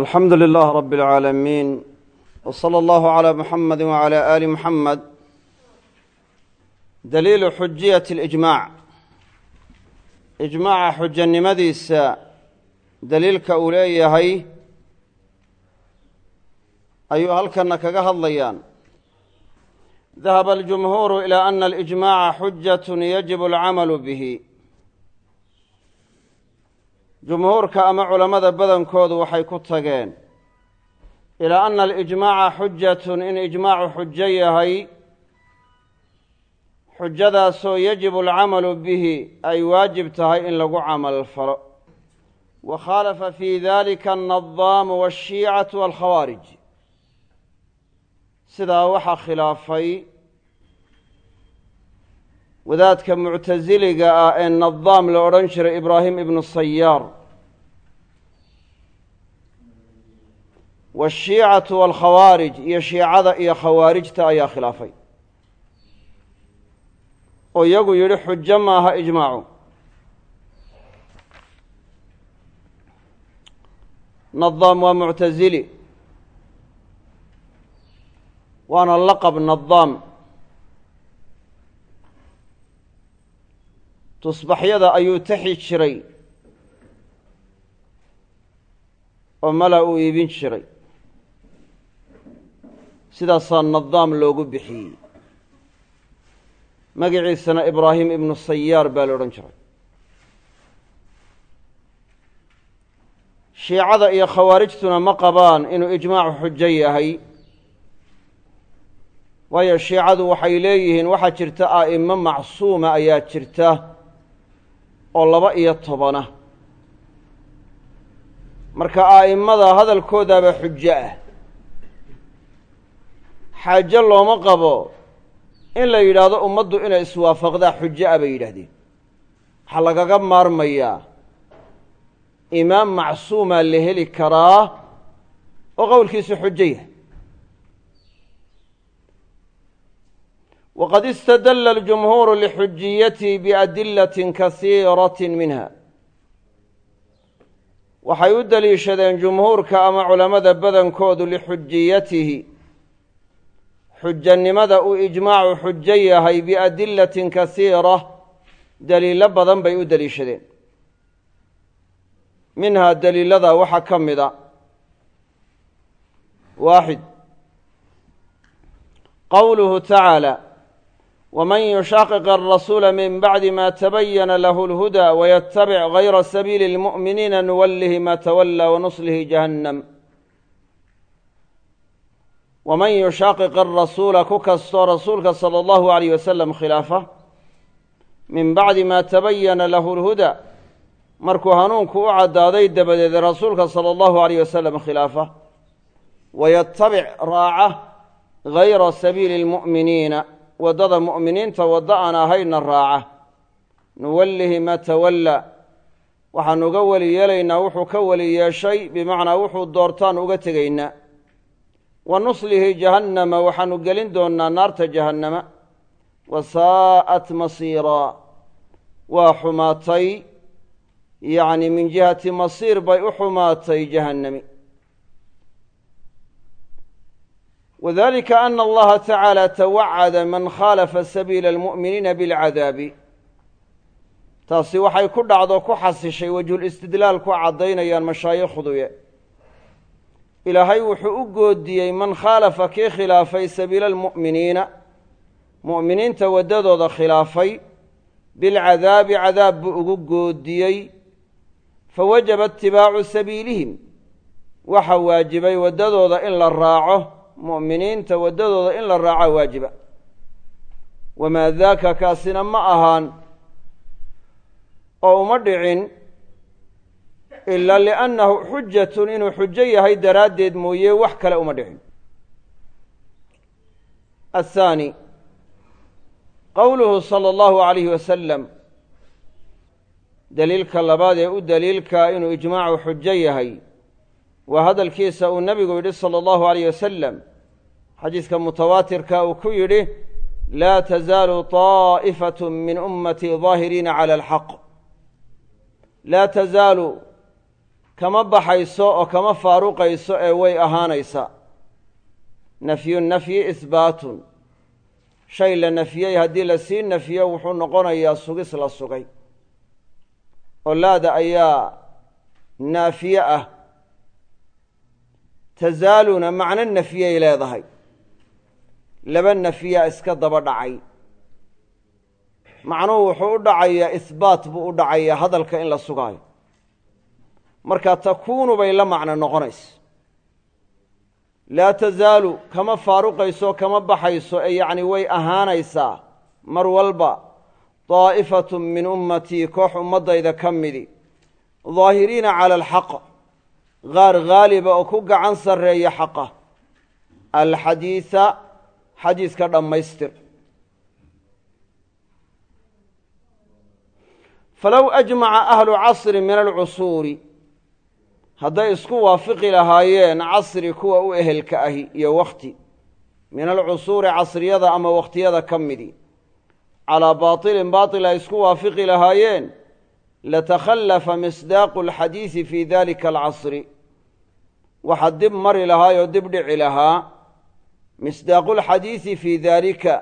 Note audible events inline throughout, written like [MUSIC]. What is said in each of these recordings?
alxamdu lilah rab اlcaalamiin w slى allahu عlى muxamadi wعalى ali muxamed daliilu xujiyati اlijmac ijmaaca xujanimadiisa daliilka uu leeyahay ayuu halkana kaga hadlayaan dahaba aljumhuuru ilى ana alijmaca xujaة yajib اlcamalu bihi jumhuurka ama culammada badankoodu waxay ku tageen ilaa ana alijmaaca xujatun in ijmaacu xujo yahay xujadaasoo yajibu alcamalu bihi ay waajib tahay in lagu camal falo. Wa khaalafa fii dalika annadaamu waashiicatu waalkhawaarij sidaa waxaa khilaafay wadaadka muctasiliga ah ee nadaam la odhan jiray ibraahim ibnu sayaar waashiicatu waalkhawaarij iyo shiicada iyo khawaarijta ayaa khilaafay. Oo iyagu yidhi xujo maaha ijmaacu. Nadaam waa muctasili waana laqab nadaam tusbaxyada ayuu taxi jiray oo mala uu iibin jiray. Sidaasaa nadaam loogu bixiyey. Magaciisana ibraahim ibnu sayaar baa la odhan jiray. Shiicada iyo khawaarijtuna ma qabaan inuu ijmaacu xujo yahay. Waayo shiicadu waxay leeyihiin waxaa jirta a'imo macsuuma ayaa jirta oo laba iyo tobana marka a'immada hadalkoodaaba xujo ah. Xaajo looma qabo in la yidhaahdo ummaddu inay iswaafaqdaa xujo ah bay yidhaahdeen. Waxaa lagaga maarmayaa imaam macsuumaa la heli karaa oo qowlkiisu xujo yahay wqad istadla اljumhuuru lxujiyatihi biadilaة kasiiraة minha waxay u deliishadeen jumhuurka ama culammada badankoodu lixujiyatihi xujanimada uu ijmaacu xujo yahay biadilatin kasiira deliilo badan bay u deliishadeen minhaa deliilada waxaa ka mida waaxid qowluhu tacaalى wman yushaqiq arasuula min bacdi ma tabayana lahu اlhuda waytabic gayra sabiili اlmu'miniina nuwalihi ma tawalى wanuslihi jahannam waman yushaqiq arasuula ku kastoo rasuulka salى allahu alayh wasalam khilaafa min bacdi ma tabayana lahu اlhuda markuu hanuunku u caddaaday dabadeed rasuulka salى allahu alayh wasalam khilaafa wayatabic raaca gayra sabiili اlmu'miniina waddada mu'miniinta waddo aan ahayna raaca. Nuwallihi ma tawallaa waxaan uga weli yeelaynaa wuxuu ka weli yeeshay bimacnaa wuxuu doortaan uga tegaynaa wa nuslihi jahannama waxaanu gelin doonnaa naarta jahannama. Wa saa'at masiiraa waa xumaatay. Yacni min jihati masiir bay u xumaatay jahannami wdalika ana allaha tacaala tawacada man khaalafa sabiila almu'miniina bilcadaabi taasi waxay ku dhacdo ku xasishay wejhulistidlaal ku caddaynayaan mashaayikhduye ilaahay wuxuu u goodiyey man khaalafa kii khilaafay sabiila almu'miniina mu'miniinta waddadooda khilaafay bilcadaabi cadaab buu ugu goodiyey fawajaba itibaacu sabiilihim waxa waajibay waddadooda in la raaco mu'miniinta waddadooda in la raaca waajiba. Wamaa daaka kaasina ma ahaan oo uma dhicin ilaa liannahu xujatun inuu xujo yahay daraaddeed mooye wax kale uma dhicin. Athaani qowluhu sala allahu alayhi wasalam daliilka labaad ee u daliilkaa inuu ijmaacu xujo yahay waa hadalkiisa uu nebigu yidhi sala allahu alayh wasalam xadiiska mutawaatirka uu ku yidhi laa tazaalu طaa'ifatu min ummatii daahiriina cala alxaq. Laa tazaalu kama baxayso oo kama faaruqayso ee way ahaanaysaa nafyu nafyi ihbaatun shay la nafiyey haddii la sii nafiyo wuxuu noqonayaa sugis la sugay. Oo laada ayaa naafiye ah. Tasaaluna macno nafiyay leedahay laba nafiyaa iska daba dhacay. Macnuhu wuxuu u dhacayaa ihbaat buu u dhacayaa hadalka in la sugaayo. Marka takuunu bay la macno noqonaysa. Laa tasaalu kama faaruqayso kama baxayso ee yacni way ahaanaysaa mar walba daa'ifatu min ummatii koox ummaddayda ka midi. Daahiriina cala alxaq qaar haaliba oo ku gacan sarreeya xaqa. Alxadiida xadiiska dhammaystir. Falow ajmaca ahlu casri min alcusuuri hadday isku waafiqi lahaayeen casri kuwa u ehelka ahi iyo wakhti min alcusuuri casriyada ama wakhtiyada ka midi. Calaa baatilin baatil ay isku waafiqi lahaayeen latakhallafa misdaaqu alxadiidi fii dalika alcasri. Waxaa dib mari lahaayoo dib dhici lahaa misdaaqulxadiidi fii daalika.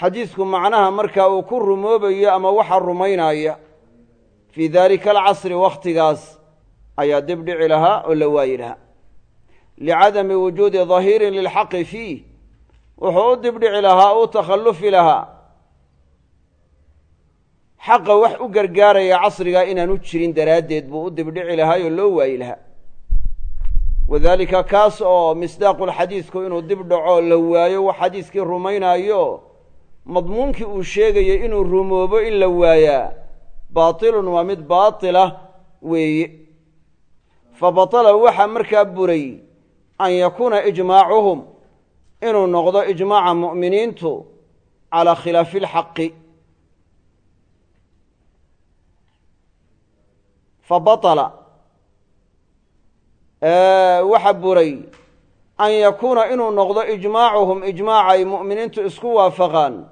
Xadiidku macnaha markaa uu ku rumoobayo ama waxa rumaynaya fii daalika alcasri wakhtigaas ayaa dib dhici lahaa oo la waayi lahaa. Licadami wujuudi dahiirin lilxaqi fiih wuxuu u dib dhici lahaa o u takhallufi lahaa. Xaqa wax u gargaaraya casrigaa inaanu jirin daraaddeed buu u dibdhici lahaay oo loo waayi lahaa wadaalika kaas oo misdaaqulxadiidku inuu dib dhaco la waayo wax xadiiskii rumaynaayo madmuunkii uu sheegayay inuu rumoobo in la waayaa baatilun waa mid baatila weeye. Fa batala waxaa markaa buray an yakuuna ijmaacuhum inuu noqdo ijmaaca mu'miniintu calaa khilaafi alxaqi fa batala waxa buray an yakuuna inuu noqdo ijmaacuhum ijmaaca ay mu'miniintu isku waafaqaan.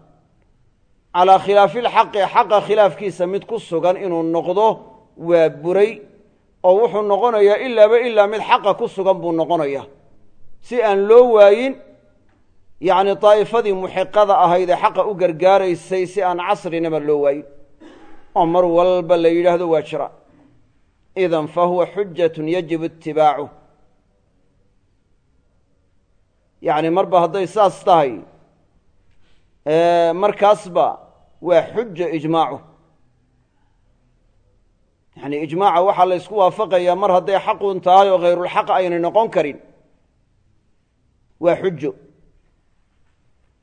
Calaa khilaafi lxaqi xaqa khilaafkiisa mid ku sugan inuu noqdo waa buray oo wuxuu noqonayaa ilaaba ilaa mid xaqa ku sugan buu noqonaya. Si aan loo waayin yacni daa'ifadii muxiqada ahayd ee xaqa u gargaaraysay si aan casrinaba loo waayin. Oo mar walba la yidhaahdo waa jira idan huwa xujatun yajibu itibaacuh yacni marba hadday saas tahay markaasba waa xuja ijmaacu yani ijmaaca waxaa la ysku waafaqayaa mar hadday xaqun tahay oo hayrulxaq aynay noqon karin waa xujo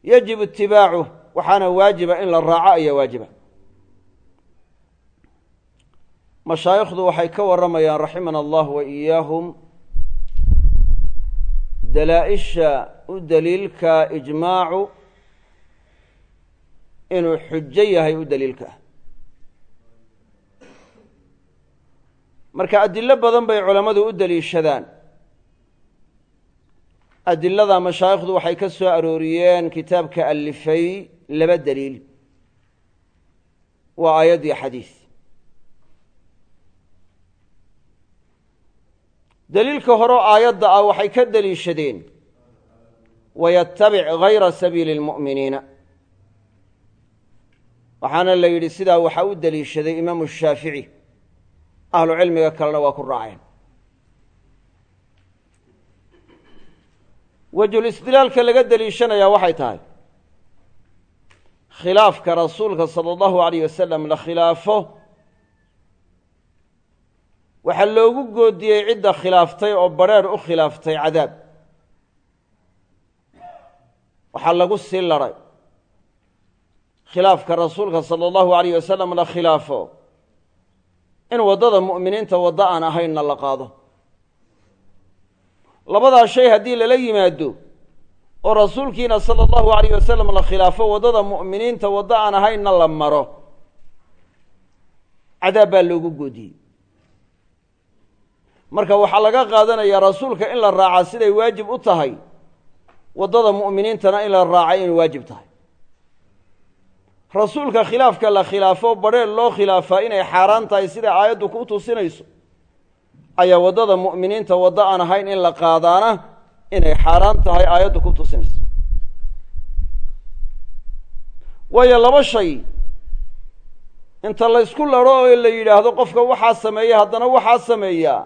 yajibu itibaacuh waxaana waajiba in la raaco ayaa waajiba mashaayikhdu waxay ka warramayaan raximana allah wa iyaahum dalaa-isha u daliilka ijmaacu inuu xujo yahay u daliilka ah. Marka adilo badan bay culammadu u deliishadaan adilada mashaayikhdu waxay ka soo arooriyeen kitaabka alifay laba deliil waa aayad iyo xadiis deliilka horeo aayadda ah waxay ka deliishadeen wayatabic gayra sabiili lmu'miniina waxaana la yidhi sidaa waxaa u deliishaday imaamu shaafici ahlu cilmiga kalena waa ku raaceen. Wejhulistilaalka laga deliishanayaa waxay tahay khilaafka rasuulka sala allahu alayh wasalam la khilaafo waxaa loogu goodiyey cidda khilaaftay oo badrheer u khilaaftay cadaab. Waxaa lagu sii laray. Khilaafka rasuulka sala allahu alayh wasalam la khilaafo. In waddada mu'miniinta waddo aan ahaynna la qaado. Labadaa shay haddii lala yimaado oo rasuulkiina sala allahu alayh wasalam la khilaafo waddada mu'miniinta waddo aan ahaynna la maro. Cadaab baa loogu goodiyey marka waxaa laga qaadanayaa rasuulka in la raacaa siday waajib u tahay waddada mu'miniintana in la raacay inay waajib tahay. Rasuulka khilaafka la khilaafo badrheer loo khilaafaa inay xaaraan tahay siday aayaddu ku tusinayso ayaa waddada mu'miniinta waddo aan ahayn in la qaadaana inay xaaraan tahay aayaddu ku tusinaysa waayo laba shay inta laysku laro oo la yidhaahdo qofka waxaa sameeya haddana waxaa sameeyaa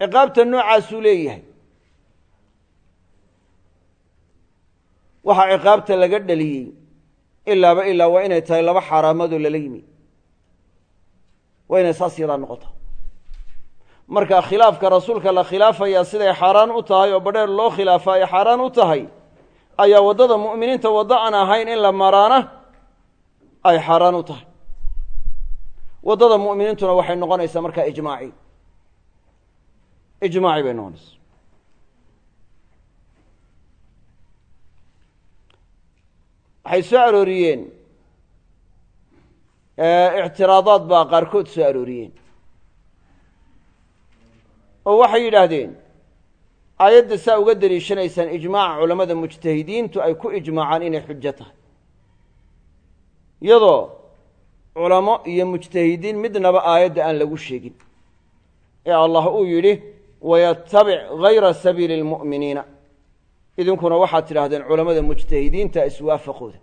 ciqaabta noocaasuu leeyahay. Waxaa ciqaabta laga dhaliyey ilaaba ilaa waa inay tahay laba xaaraamadoo lala yimi. Waa inay saas yadaa noqota. Marka khilaafka rasuulka la khilaafayaa siday xaaraan u tahay oo badheer loo khilaafa ay xaaraan u tahay ayaa waddada mu'miniinta waddo aan ahayn in la maraana ay xaaraan u tahay. Waddada mu'miniintuna waxay noqonaysaa markaa ijmaaci ijmaaci bay noqonaysaa waxay soo arooriyeen ictiraadaad baa qaarkood soo arooriyeen. Oo waxay yidhaahdeen aayadda saa uga deliishanaysaan ijmaaca culammada mujtahidiintu ay ku ijmaacaan inay xujo tahay. Iyadoo culamo iyo mujtahidiin midnaba aayadda aan lagu sheegin. Ee allah uu yidhi wayatabic gayra sabiili lmu'miniina idinkuna waxaad tidhaahdeen culammada mujtahidiinta iswaafaqooda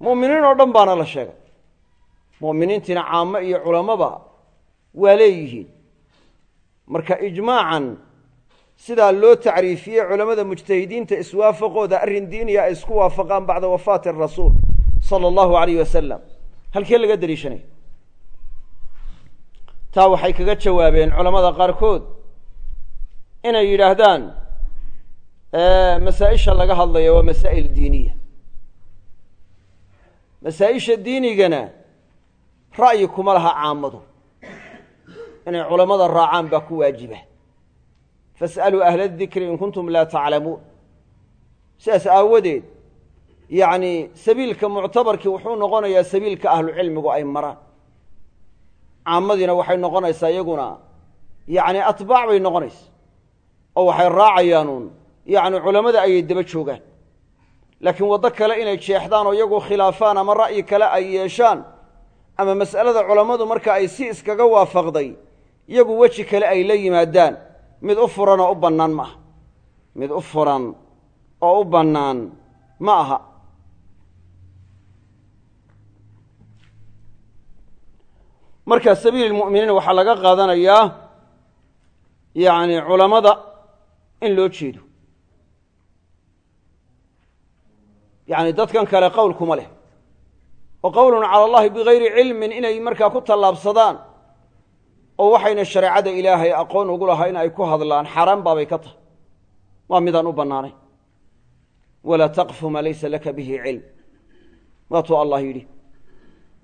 mu'miniin oo dhan baana la sheegay mu'miniintiina caamo iyo culamoba waa leeyihiin marka ijmaacan sidaa loo tacriifiyey culammada mujtahidiinta iswaafaqooda arrin diiniya ay isku waafaqaan bacda wafaati arasuul sala allahu alayh wasalam halkee laga deliishanaya taa waxay kaga jawaabeen culamada qaarkood inay yidhaahdaan masaa-isha laga hadlaya waa masaa'il diiniya. Masaa-isha diinigana ra'yi kuma laha caamadu inay culammada raacaan baa ku waajiba. Fas'aluu ahla dikri in kuntum laa taclamuun sidaas aawadeed yacni sabiilka muctabarkii wuxuu noqonayaa sabiilka ahlucilmigu ay maraan caamadiina waxay noqonaysaa iyaguna yacni atbaac bay noqonaysa oo waxay raacayaanuun yacni culammada ayay daba joogaan. Laakiin waddo kale inay jeexdaan oo iyagu khilaafaan ama ra'yi kale ay yeeshaan ama mas'alada culammadu marka ay si iskaga waafaqday iyagu weji kale ay la yimaadaan. Mid u furan oo u bannaan ma aha. Mid u furan oo u bannaan ma aha marka sabiili lmu'miniin waxaa laga qaadanayaa yacni culammada in loo jeedo. Yacni dadkan kale qowl kuma leh. Oo qowlun cala allahi bigayri cilmin inay markaa ku tallaabsadaan oo waxayna shareecada ilaahay aqoon ugu lahaa in ay ku hadlaan xaaraan baabay ka tahay. Waa midaan u bannaanayn walaa taqfu maa laysa laka bihi cilm. Waatuu allah yidhi.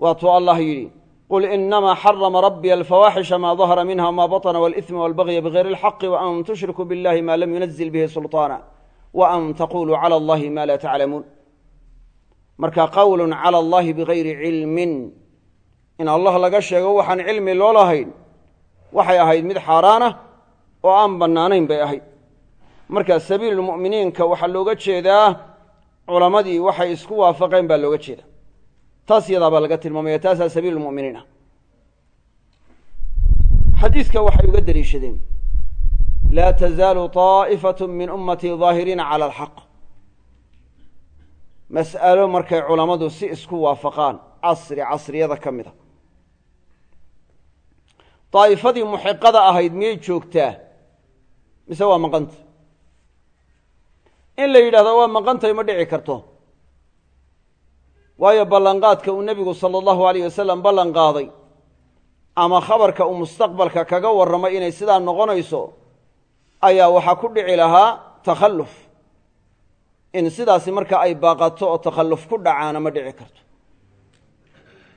Waatuu allah yidhi qul inamaa xarama rabbiya alfawaaxisha maa dahara minha wma baطna wاlإثma wاlbagya bغayri اlxaqi وan tushrikuu biاllahi ma lam yunazil bihi sulطaana وan taquluu calى اllahi ma la taclamuun marka qowl calى اllahi bigayri cilmin in allah laga sheego waxaan cilmi loo lahayn waxay ahayd mid xaaraanah oo aan bannaanayn bay ahayd marka sabiilulmu'miniinka waxaa looga jeedaa culammadii waxay isku waafaqeen baa looga jeeda taas yadaa baa laga tilmaamaya taasaa sabiilulmu'miniin ah xadiidka waxay uga deliishadeen laa tazaalu طaa'ifatu min ummatii daahiriina cala alxaq mas'alo markay culammadu si isku waafaqaan casri casriyada ka mid a daa'ifadii muxiqada ahayd miyay joogtaa? Mise waa maqanta in la yidhahdo waa maqantay ma dhici karto waayo ballanqaadka uu nebigu sala allahu alayh wasalam ballan qaaday ama khabarka uu mustaqbalka kaga warramay inay sidaa noqonayso ayaa waxaa ku dhici lahaa takhalluf. In sidaasi marka ay baaqato oo takhalluf ku dhacaana ma dhici karto.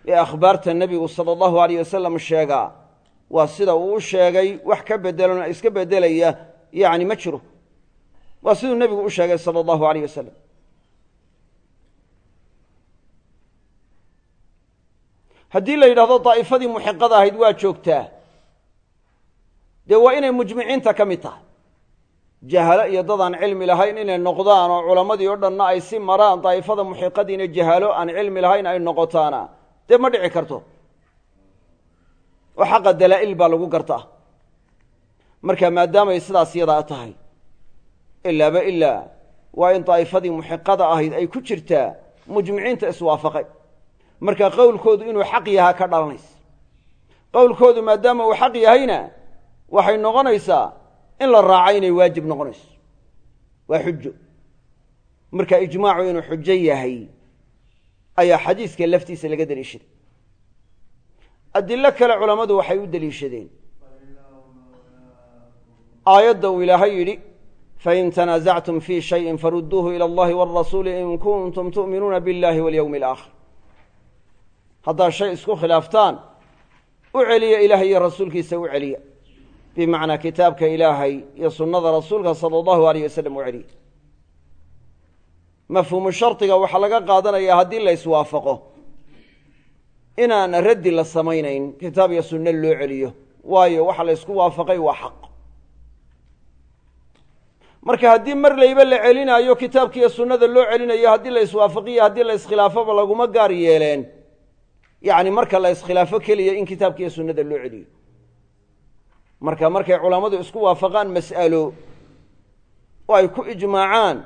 Ee akhbaarta nebigu sala allahu alayh wasalam sheegaa waa sida uu u sheegay wax ka bedelona iska beddelaya yacni ma jiro. Waa siduu nebigu u sheegay sala allahu alayh wasalam haddii la yidhahdo daa'ifadii muxiqada ahayd waa joogtaa. Dee waa inay mujmiciinta ka mid tahay. Jahaalo iyo dad aan cilmi lahayn inay noqdaan oo culammadii o dhanna ay si maraan daa'ifada muxiqadiina jahaalo aan cilmi lahayn ay noqotaana. Dee ma dhici karto. Oo xaqa dalaa'il baa lagu gartaa. Marka maadaamay sidaas yadaa tahay ilaaba ilaa waa in daa'ifadii muxiqada ahayd ay ku jirtaa mujmiciinta iswaafaqay marka qowlkoodu inuu xaq yahaa ka dhalanaysa. Qowlkoodu maadaama uu xaq yahayna waxay noqonaysaa in la raaca inay waajib noqonayso. Waa xujo marka ijmaacu inuu xujo yahay ayaa xadiiska laftiisa laga deliishaday adilo kale culammadu waxay u deliishadeen aayadda uu ilaahay yidhi fain tanaasactum fii shayin farudduuhu ila allahi wاlrasuuli in kuntum tu'minuuna biاllahi walyowmi alaakhir haddaad shay isku khilaaftaan u celiya ilaahay iyo rasuulkiisa u celiya. Bimacnaa kitaabka ilaahay iyo sunnada rasuulka sala allahu alayh wasalam u celiya. Mafhuumu shardiga waxaa laga qaadanayaa haddii la iswaafaqo inaan raddi la samaynayn kitaab iyo sunno loo celiyo waayo waxa la ysku waafaqay waa xaq. Marka haddii mar layba la celinaayo kitaabkiiyo sunnada loo celinayo haddii la iswaafaqiyo haddii la iskhilaafaba laguma gaar yeeleen yacni marka la iskhilaafo keliya in kitaabkiiyo sunnada loo celiyo marka markay culammadu isku waafaqaan mas'alo oo ay ku ijmaacaan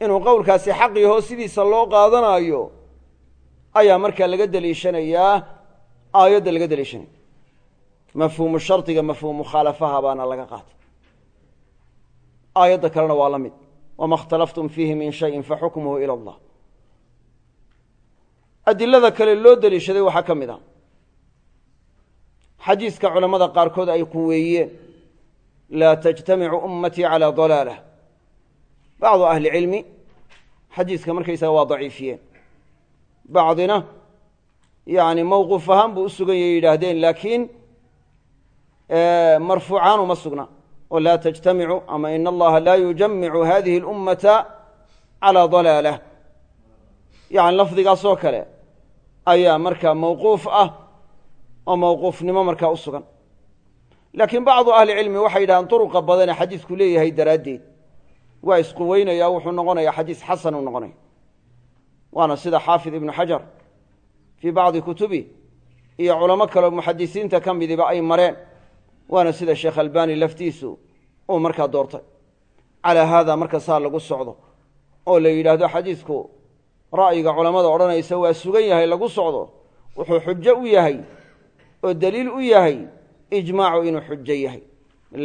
inuu qowlkaasi xaq yaho sidiisa loo qaadanaayo ayaa markaa laga deliishanayaa aayadda laga deliishanaya mafhuumu shardiga mafhuum mukhaalafaha baana laga qaatay aayadda kalena waa la mid wama اkhtalaftum fiihi min shayin faxukmuhu ilى اllah adilada kale loo daliishaday waxaa ka mid a. Xadiiska culamada qaarkood ay ku weeyeen laa tajtamicu ummatii calaa dalaalah bacdu ahli ahlicilmi xadiiska markaysaga waa daciifiyeen. Bacdina yani mowquuf ahaan buu u sugan yahy yidhaahdeen laakiin eh, marfuucaan uma sugna. Oo laa tajtamicu ama in allaha laa yujamicu hadihi اlummata calaa dalaalah yani lafdigaasoo kale ayaa markaa mawquuf ah oo mawquufnimo markaa u sugan. Laakiin bacdu ahli cilmi waxay yidhahdeen duruqa badane xadiisku leeyahay daraaddeed. Waa isquweynaya wuxuu noqonaya xadiis xasan uu noqonaya. Waana sida xaafid ibnu xajar fii bacdi kutubi iyo culamo kaleo muxadisiinta ka midiba ay mareen. Waana sida sheekh albani laftiisu uu markaa doortay. Calaa haada marka saa lagu socdo oo la yidhaahdo xadiisku ra'yiga culammada odhanaysa waa sugan yahay lagu socdo wuxuu xujo u yahay oo deliil u yahay ijmaacu inuu xujo yahay.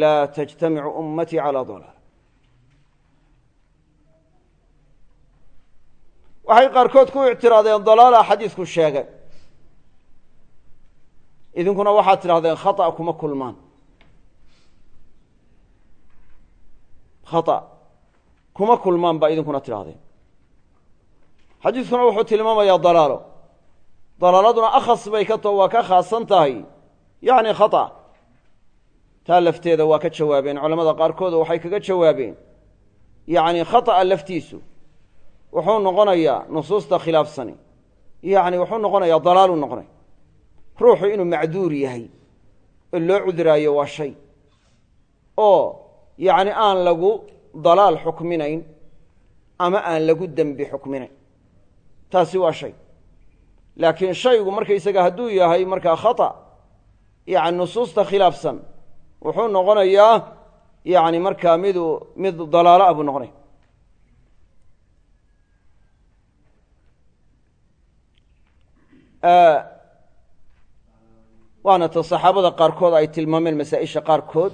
Laa tajtamicu ummatii calaa dalaal. Waxay qaarkood ku ictiraadeen dalaala xadiisku sheegay. Idinkuna waxaad tidhahdeen khata kuma kulmaan. Khata kuma kulmaan baa idinkuna tidhahdeen xadiiskuna wuxuu tilmaamayaa dalaalo dalaaladuna akhas bay ka too waa ka khaasan tahay. Yacni khata. Taa lafteeda waa ka jawaabeen. Culamada qaarkood waxay kaga jawaabeen. Yacni khata'a laftiisu wuxuu noqonayaa nusuusta khilaafsani. Yacni wuxuu noqonayaa dalaaluu noqonaya ruuxu inuu macduur yahay oo loo cuduraayo waa shay. Oo yacni aan lagu dalaal xukminayn ama aan lagu dembi xukminayn taasi waa shay. Laakiin shaygu markaysaga hadduu yahay markaa khata yacni nusuusta khilaafsan wuxuu noqonayaa yacni markaa midu mid dalaalo ah buu noqonaya. Waana ta saxaabada qaarkood ay tilmaameen masaa-isha qaarkood.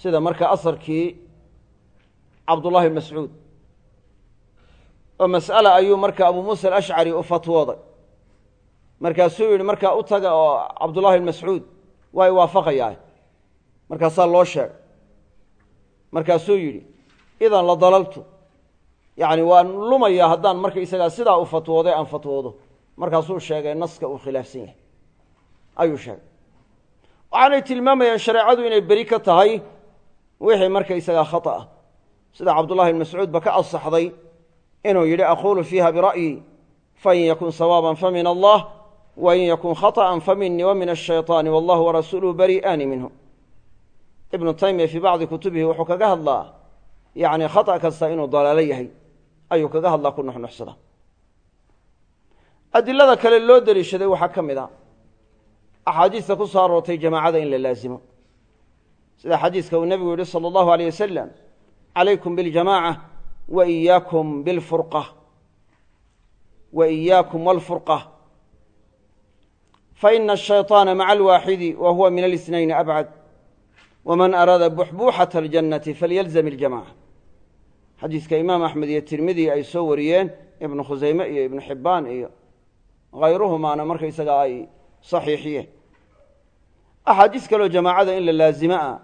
Sida marka asarkii cabdullahi mascuud oo mas'ala ayuu marka abu muusa alashcari u fatwooday. Markaasuu yidhi markaa u taga oo cabdullahi bn mascuud waa i waafaqayaa markaasaa loo sheegay. Markaasuu yidhi idan la dalaltu yacni waan lumayaa haddaan markaysagaa sidaa u fatwooday aan fatwoodo. Markaasuu sheegay naska uu khilaafsan yahay. Ayuu sheegay. Waxaanay tilmaamayaan shareecadu inay beri ka tahay wixii markaysagaa khata ah. Sida cabdullahi bn mascuud ba ka asaxday inuu yidhi aquulu fiiha bira'yi fain yakun sawaaban famin allah wain yakun khaطأa faminii wa min الshayطaani wallahu warasuuluhu bari'aani minhu ibnu taymiya fii bacdi kutubihi wuxuu kaga hadlaa yani khata kasta inuu dalaalo yahay ayuu kaga hadlaa ku nuxnuxsada adilada kale loo deliishaday waxaa ka mid a axaadiista ku soo aroortay jamaacada in la laazimo sida xadiiska uu nebigu yihi salى اllahu aleyh wasalam calaykum biاljamaaca wa iyaakum bilfurqa wa iyaakum walfurqa faina الshayطaana maca alwaaxidi wa huwa min alisnayn abcad wman araada buxbuuxata aljannati falyalzam iljamaca xadiiska imaam axmed iyo tirmidi ay soo wariyeen ibnu khusayme iyo ibnu xibbaan iyo hayruhumaana markaysaga ay saxiixiyeen axaadiis kaloo jamaacada in la laazimo ah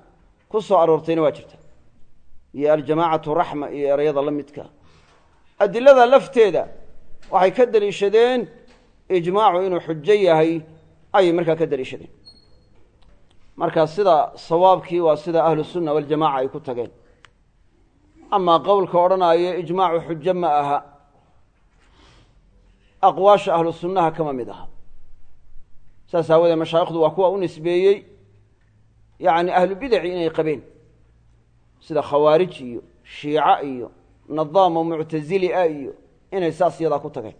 ku soo aroortayna waa jirta iyo aljamaacatu raxma iyo ereyada la midka. Adilada lafteeda waxay ka deliishadeen ijmaacu inuu xujo yahay ayay markaa ka deliishadeen. Marka sida sawaabkii waa sida ahlu sunna waljamaca ay ku tageen. Amaa qowlka odhanaayo ijmaacu xujo ma aha. Aqwaasha ahlu sunnaha kama mid aha. Saas aawadee mashaayikhdu waa kuwa u nisbeeyey. Yacni ahlu bidaci inay qabeen sida khawaarij iyo shiica iyo nadaam oo muctasili ah iyo inay saas yadaa ku tageen.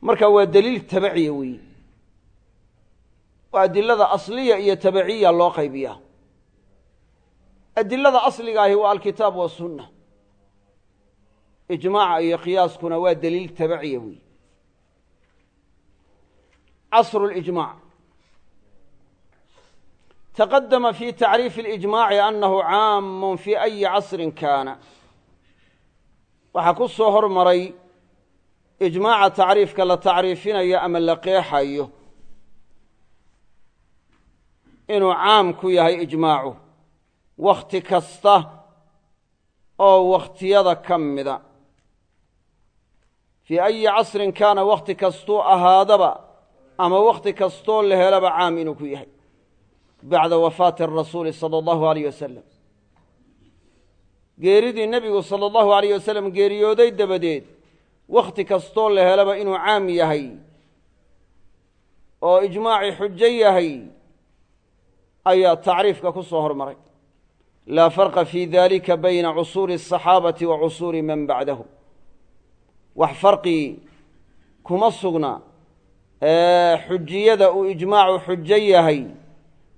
Marka waa daliil tabaciya weeye. Oo adilada asliya iyo tabaciya loo qaybiyaa adilada asliga ahi waa alkitaab wasunna ijmaaca iyo qiyaaskuna waa daliil tabaciya weeye. Casru lijmac taqadama fi tacriifi اlijmaci anahu caamun fi ayi casrin kaana waxaa ku soo hormaray ijmaaca tacriifka la tacriifinayo ama la qeexayo inuu caam ku yahay ijmaacu wakhti kasta oo wakhtiyada ka mida fii ayi casrin kaana wakhti kastuu ahaadaba ama wakhti kastoo la helaba caam inuu ku yahay bacda wafaati arasuuli sala allahu alayh wasalam geeridii nebigu sala allahu alayh wasalam geeriyooday dabadeed wakhti kastoo la helaba inuu caam yahay oo ijmaacii xujo yahay ayaa tacriifka ku soo hormaray. Laa farqa fi dalika bayna cusuuri asaxaabati wa cusuuri man bacdahum wax farqi kuma sugna xujiyada uu ijmaacu xujo yahay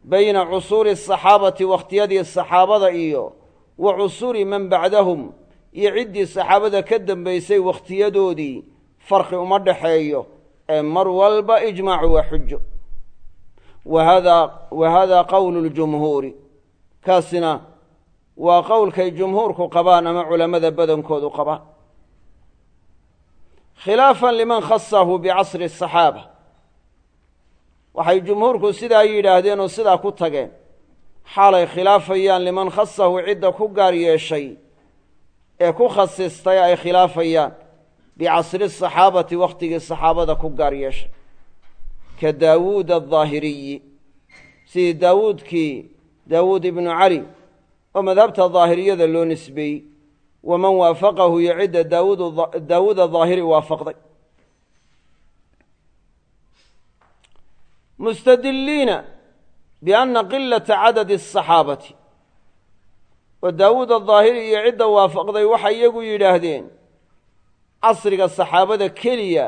bayna cusuuri asaxaabati wakhtiyadii saxaabada iyo wa cusuuri man bacdahum iyo ciddii saxaabada ka dambaysay wakhtiyadoodii farqi uma dhaxeeyo ee mar walba ijmaacu waa xujo. Wa hada qowlu ljumhuuri kaasina waa qowlkay jumhuurku qabaan ama culammada badankoodu qabaan. Khilaafan liman khasahu bicasri asaxaaba waxay jumhuurku sidaa yidhaahdeen oo sidaa ku tageen. Xaalay khilaafayaan liman khasahu cidda ku gaar yeeshay ee ku khasistay ay khilaafayaan. Bicasri saxaabati wakhtigii saxaabada ku gaar yeeshay. Ka daawuud adaahiriyi sidii daawuudkii daawuud ibnu cali oo madhabta daahiriyada loo nisbeeyey. Waman waafaqahu iyo cidda daawuud adaahiri waafaqday mustadiliina bianna qilata cadadi asaxaabati oo daawuud adaahiri iyo cidda waafaqday waxay iyagu yidhaahdeen casriga saxaabada keliya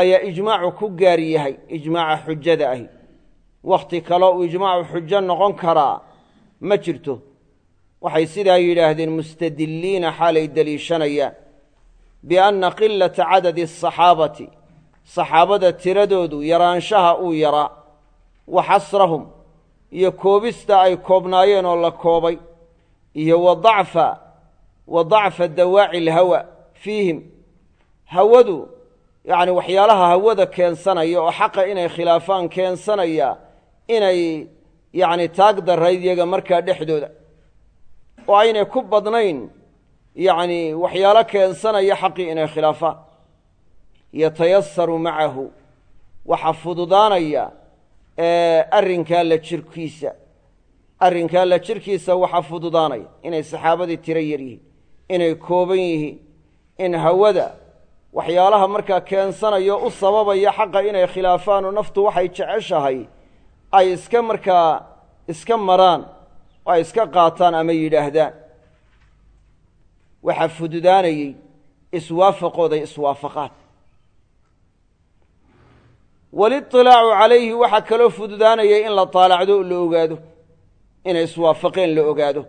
ayaa ijmaacu ku gaar yahay ijmaaca xujada ahi. Wakhti kaloo uu ijmaacu xujo noqon karaa ma jirto. Waxay sidaa yidhaahdeen mustadiliina xaalay deliishanayaan bianna qilata cadadi asaxaabati saxaabada tiradoodu yaraanshaha uu yaraa wa xasrahum iyo koobista ay koobnaayeen oo la koobay iyo wa dacfa wa dacfa dawaaci alhawa fiihim. Hawadu yacni waxyaalaha hawada keensanaya oo xaqa inay khilaafaan keensanaya inay yacni taag darayd yaga markaa dhexdooda. Oo aynay ku badnayn yacni waxyaalo keensanaya xaqii inay khilaafaan yatayasaru macahu. Waxaa fududaanaya arrinkaa la jirkiisa. Arrinkaa la jirkiisa waxaa fududaanaya. Inay saxaabadii tiro yar yihiin inay kooban yihiin in hawada waxyaalaha markaa keensanayo u sababaya xaqa inay khilaafaan naftu waxay jeceshahay ay iska markaa iska maraan oo iska qaataan ama yidhaahdaan. Waxaa fududaanayey iswaafaqooday iswaafaqaan waliطilaacu calayhi waxaa kaloo fududaanaya in la taalacdo la ogaado inay iswaafaqeen la ogaado.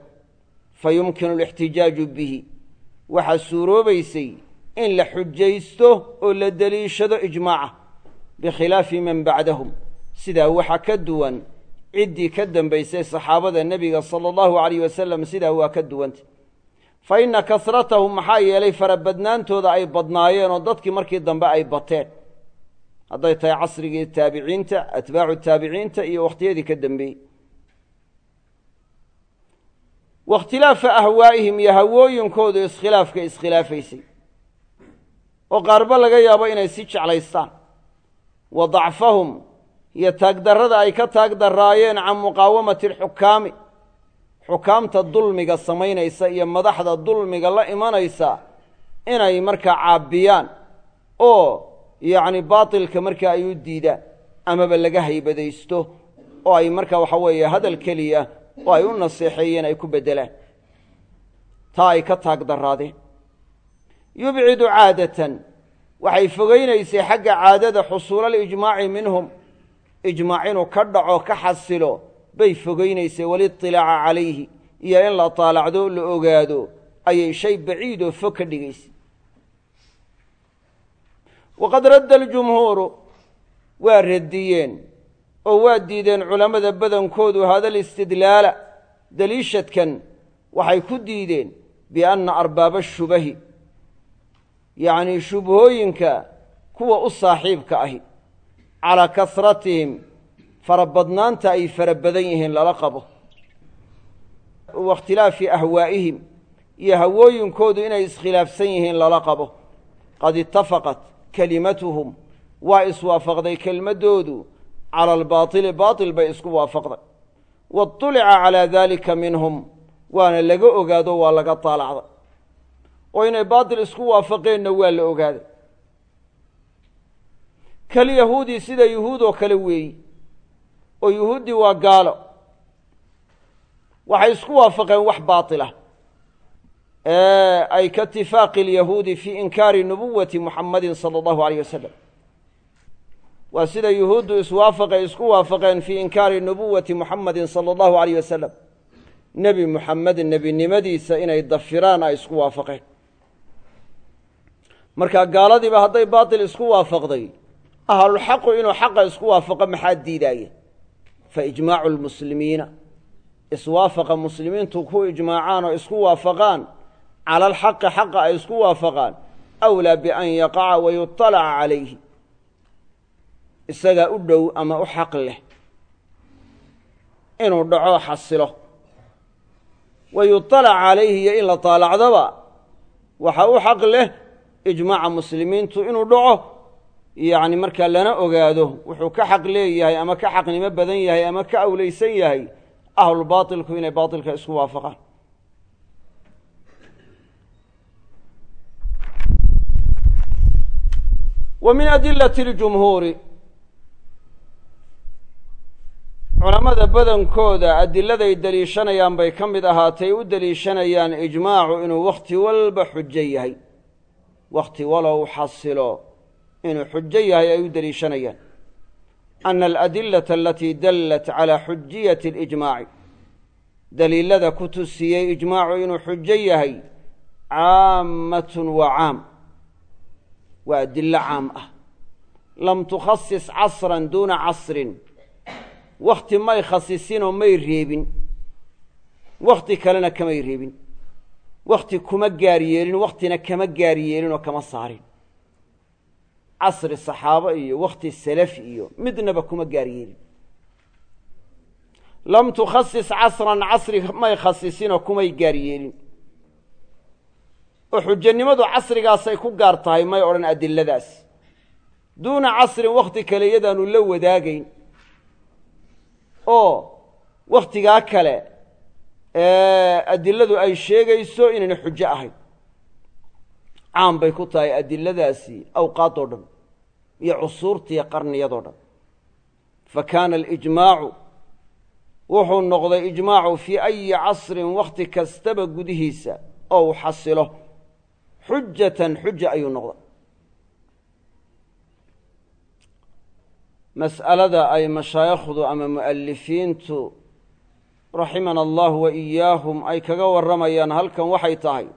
Fa yumkinu alixtijaaju bihi waxaa suuroobaysay in la xujaysto oo la deliishado ijmaaca bikhilaafi man bacdahum. Sidaa waxa ka duwan ciddii ka dambaysay saxaabada nebiga sala allahu alayh wasalam sidaa waa ka duwanta fa inna kasratahum maxaa yeelay farabadnaantooda ay badnaayeen oo dadkii markii dambe ay bateen hadday tahay casrigii taabiciinta atbaacu taabiciinta iyo wakhtiyadii ka dambeeyey. Wakhtilaafa ahwaa'ihim iyo hawooyinkoodu iskhilaafka iskhilaafaysay oo qaarba laga yaabo inay si jeclaystaan. Wa dacfahum iyo taagdarrada ay ka taag darraayeen can muqaawamati alxukaami xukaamta dulmiga samaynaysa iyo madaxda dulmiga la imanaysa inay markaa caabiyaan. Oo yacni baatilka markaa ay u diidaan amaba laga haybadaysto oo ay markaa waxa weeye hadal keliya oo ay u naseexeeyeen ay ku beddelaan. Taa ay ka taag darraadeen yubcidu caadatan. Waxay fogaynaysay xagga caadada xusuulalijmaaci minhum. Ijmaac inuu ka dhaco ka xasilo bay fogaynaysay waliطilaaca calayhi. Iyo in la taalacdo la ogaado ayay shay baciidoo fog ka dhigaysay waqad radda aljumhuuru waa radiyeen oo waa diideen culammada badankoodu hadal istidlaala deliishadkan waxay ku diideen bianna arbaaba shubahi yacnii shubhooyinka kuwa u saaxiibka ahi. Calaa kasratihim farabadnaanta ay fara badan yihiin lala qabo. Waاkhtilaafi ahwaa'ihim iyo hawooyinkoodu inay iskhilaafsan yihiin lala qabo. Qad itafaqat kalimatuhum. Waa iswaafaqday kelmadoodu. Cala albaaili baatil bay isku waafaqday. Watulica calaa daalika minhum. Waana laga ogaado waa laga taalacday. Oo inay baatil isku waafaqeenna waa la ogaaday. Kal-yahuudii sida yuhuud oo kale weeyi. Oo yuhuuddii waa gaalo. Waxay isku waafaqeen wax baatilah ay ka itifaaqi alyahuudi fii inkaari nubuwati muxamadin sala allahu alayh wasalam waa sida yuhuuddu iswaafaqay isku waafaqeen fii inkaari nubuwati muxamadin sala allahu alayh wasalam nebi muxamed nebinimadiisa inay dafiraan ay isku waafaqeen marka gaaladiiba hadday baatil isku waafaqday ahlulxaqu inuu xaqa isku waafaqo maxaa diidaaya fa ijmaacu lmuslimiina iswaafaqa muslimiintu ku ijmaacaan isku waafaqaan cala alxaqi xaqa ay isku waafaqaan awlaa bian yaqaca wayuطalaca calayhi. Isagaa u dhow ama u xaq leh. Inuu dhaco xasilo. Wayuطalac calayhi iyo in la taalacdaba waxa u xaq leh ijmaaca muslimiintu inuu dhaco yacni markaa lana ogaado wuxuu ka xaq leeyahay ama ka xaqnimo badan yahay ama ka awleysan yahay ahlulbaatilku inay baatilka isku waafaqaan wa min adilati اljumhuuri culammada badankooda adiladay deliishanayaan bay ka mid ahaatay u deliishanayaan ijmaacu inuu wakhti walba xujo yahay. Wakhti walow xasilo inuu xujo yahay ay u deliishanayaan. Ana aladilata alatii dallat calaa xujiyati اlijmaaci daliilada ku tusiyey ijmaacu inuu xujo yahay caammatun wa caam waa adillo caam ah. Lam tukhasis casran duuna casrin. Wakhti may khasisinoo may reebin. Wakhti kalena kamay reebin. Wakhti kuma gaar yeelin wakhtina kama gaar yeelinoo kama saarin. Casri saxaabo iyo wakhti salaf iyo midnaba kuma gaar yeelin. Lam tukhasis casran casri may khasisinoo kumay gaar yeelin oo xujanimadu casrigaasay ku gaar tahay may odhan adiladaas duuna casrin wakhti kale iyadaanu la wadaagayn. Oo wakhtigaa kale adiladu ay sheegayso inayna xujo ahayn. Caam bay ku tahay adiladaasi awqaadoo dhan iyo cusuurtiiyo qarniyadoo dhan. Fa kaana alijmaacu wuxuu noqday ijmaacu fii ayi casrin wakhti kastaba gudihiisa oo uu xasilo xujatan xuja ayuu noqday mas'alada ay mashaayikhdu ama mu'alifiintu raximana allah wa iyaahum ay kaga warramayaan halkan waxay tahay.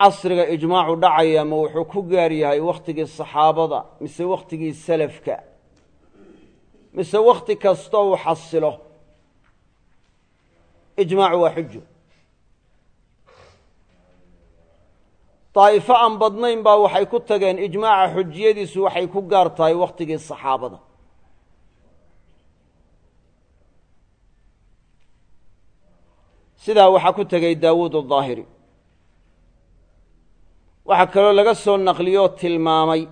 Casriga ijmaacu dhacaya ma wuxuu ku gaar yahay wakhtigii saxaabada mise wakhtigii salafka? Mise wakhti kastoo uu xasilo? Ijmaacu waa xujo daa'ifo aan badnayn baa waxay ku tageen ijmaaca xujiyadiisu waxay ku gaar tahay wakhtigii saxaabada sidaa waxaa ku tegay daawuud adaahiri waxaa kaloo laga soo naqliyoo tilmaamay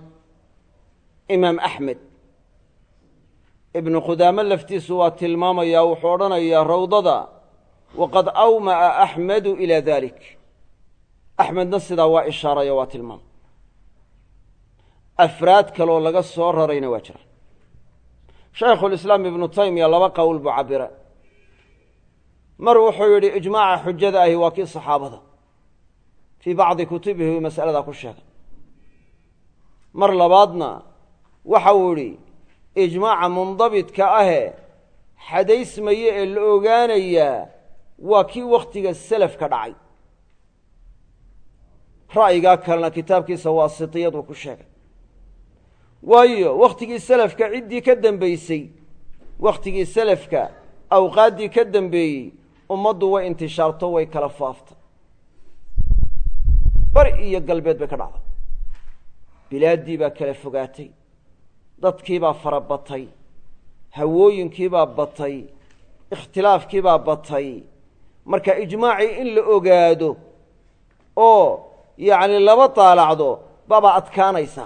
imaam axmed ibnu qudaame laftiisu waa tilmaamayaa wuxuu odhanayaa rawdada waqad awma'a axmedu ilaa dalik axmedna sidaa waa ishaarayo waa tilmaamay afraad kaloo laga soo rarayna waa jira shaykhulislaam ibnu taymiya laba qowl buu cabira mar wuxuu yidhi ijmaaca xujada ahi waa kii saxaabada fii bacdi kutubihi mas'aladaa ku sheegay mar labaadna waxa uu idhi ijmaaca mundabidka ahee xadaysmaya ee la ogaanayaa waa kii wakhtiga selaf ka dhacay ra'yigaa kalena kitaabkiisa waasitiyaduu ku sheegay. Waayo wakhtigii selafka ciddii ka dambaysay wakhtigii selafka awqaaddii ka dambeeyey ummaddu way intishaarto way kala faaftay bari iyo galbeed bay ka dhacday. Bilaaddii baa kala fogaatay. Dadkiibaa fara batay. Hawooyinkiibaa batay. Ikhtilaafkiibaa batay. Marka ijmaacii in la ogaado oo yacni laba daalacdo baabaa adkaanaysa.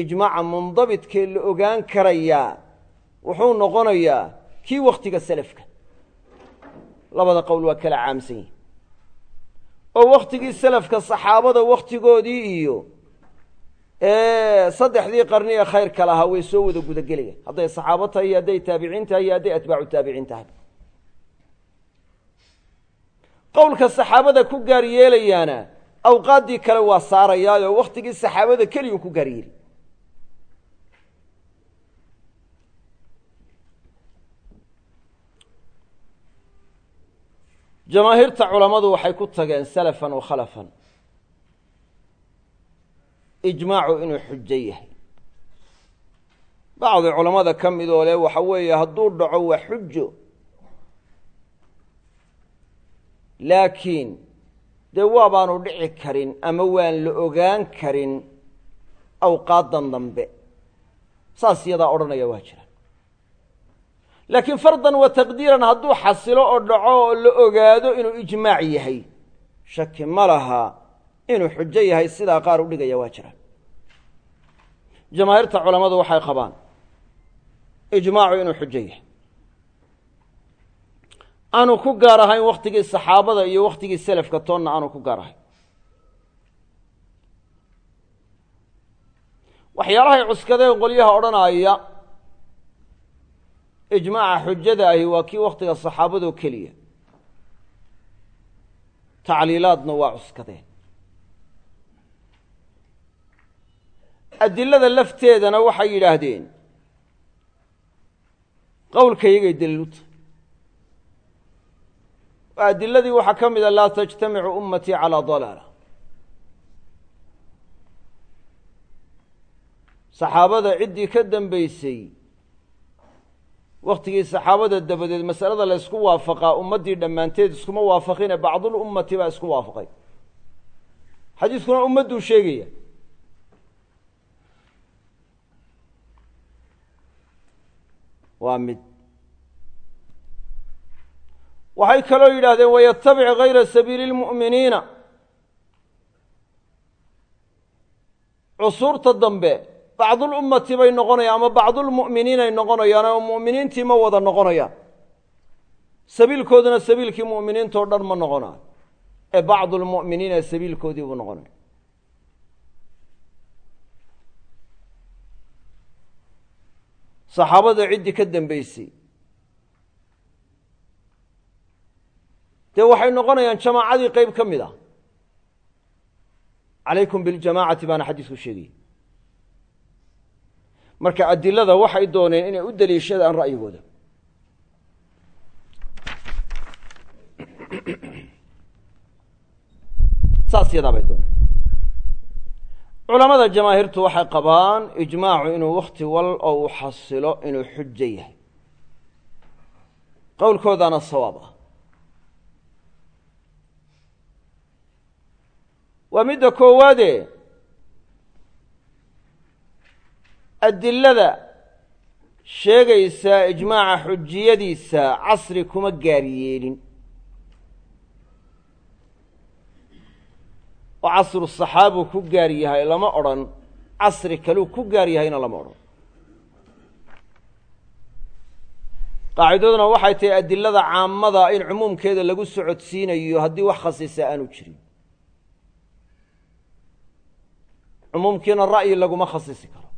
Ijmaaca mundabidkee la ogaan karayaa wuxuu noqonayaa kii wakhtiga selafka labada qowl waa kala caamsan yihiin oo wakhtigii selafka saxaabada wakhtigoodii iyo saddexdii qarni ee khayrka lahaa way soo wada gudagelayaan hadday saxaabo tahay iyo hadday taabiciin tahay iyo hadday atbaacu taabiciin tahay. Qowlka saxaabada ku gaar yeelayaana awqaaddii kale waa saarayaayoo wakhtigii saxaabada keliyuu ku gaar yeeli jamaahiirta culammadu waxay ku tageen salafan wa khalafan. Ijmaacu inuu xujo yahay. Bacdi culammada ka midoo leh waxa weeye hadduu dhaco waa xujo laakiin dee waabaanu dhici karin ama waan la ogaan karin awqaadan dambe. Saas iyadaa odhanaya waa jira laakiin fardan wa taqdiiran hadduu xasilo oo dhaco oo la ogaado inuu ijmaac yahay shaki ma laha inuu xujo yahay sidaa qaar u dhigaya waa jira jamaahiirta culammadu waxay qabaan ijmaacu inuu xujo yahay aanu ku gaar ahayn wakhtigii saxaabada iyo wakhtigii selafka toonna aanu ku gaar ahayn. Waxyaalahay cuskadeen qolyaha odhanaya ijmaaca xujada ahi waa kii wakhtiga saxaabadoo keliya. Tacliilaadna waa cuskadeen adilada lafteedana waxay yidhaahdeen qowlkaygay daliil u tahay adiladii waxaa ka mida laa tajtamicu ummatii calaa dalaala. Saxaabada ciddii ka dambaysay wakhtigii saxaabada dabadeed masalada la ysku waafaqaa ummaddii dhammaanteed iskuma waafaqine bacdulummati baa isku waafaqay. Xadiiskuna ummadduu sheegaya. Waa mid waxay kaloo yidhaahdeen wayatabic gayra sabiili lmu'miniina. Cusuurta dambe bacdulummati bay noqonayaan ama bacdulmu'miniinay noqonayaan oo mu'miniintii ma wada noqonayaan. Sabiilkooduna sabiilkii mu'miniintao dhan ma noqonayo ee bacdulmu'miniina sabiilkoodii buu noqonaya saxaabada ciddii ka dambeysay dee waxay noqonayaan jamaacadii qeyb ka mid ah. Calaykum biljamaacati baana xadiisku sheegaya marka adilada waxay dooneen inay u deliishadaan ra'yigooda. [CLEARS THROAT] Saas yadaa bay dooneen. Culamada jamaahiirtu waxay qabaan ijmaacu inuu wakhti wal oo uu xasilo inuu xujo yahay. Qowlkoodaana sawaab ah waa midda koowaade adilada sheegaysa ijmaaca xujiyadiisa casri kuma gaar yeelin. Oo casru saxaabuu ku gaar yahay lama odhan casri kaluu ku gaar yahayna lama odhan. Qaacidaduna waxay tahay adilada caamada in cumuumkeeda lagu socodsiinayo haddii wax khasisa aanu jirin cumuumkiina ra'yi laguma khasisi karo.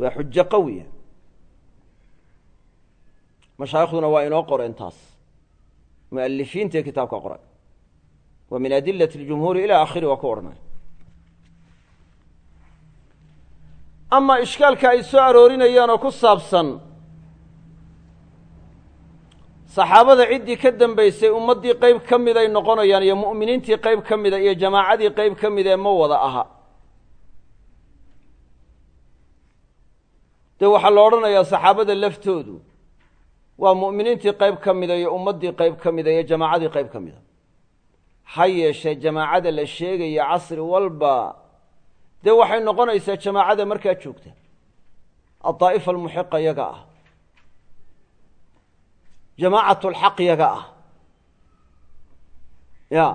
Waa xujo qawiya. Mashaaikhduna waa inoo qoreen taas. Mu'alifiintaee kitaabka qoray wa min adilati اljumhuuri ila akhiri waa ku odhanay ama ishkaalka ay soo aroorinayaan oo ku saabsan saxaabada ciddii ka dambaysay ummaddii qeyb ka miday noqonayaan iyo mu'miniintii qeyb ka mida iyo jamaacadii qeyb ka mida ee ma wada aha. Dee waxaa la odhanayaa saxaabada laftoodu waa mu'miniintii qeyb ka mida iyo ummaddii qeyb ka mida iyo jamaacadii qeyb ka mida ha yeeshee jamaacada la sheegaya casri walba dee waxay noqonaysaa jamaacada markaa joogta addaa'ifa almuxiqa yaga ah jamaacat alxaq yaga ah. Ya.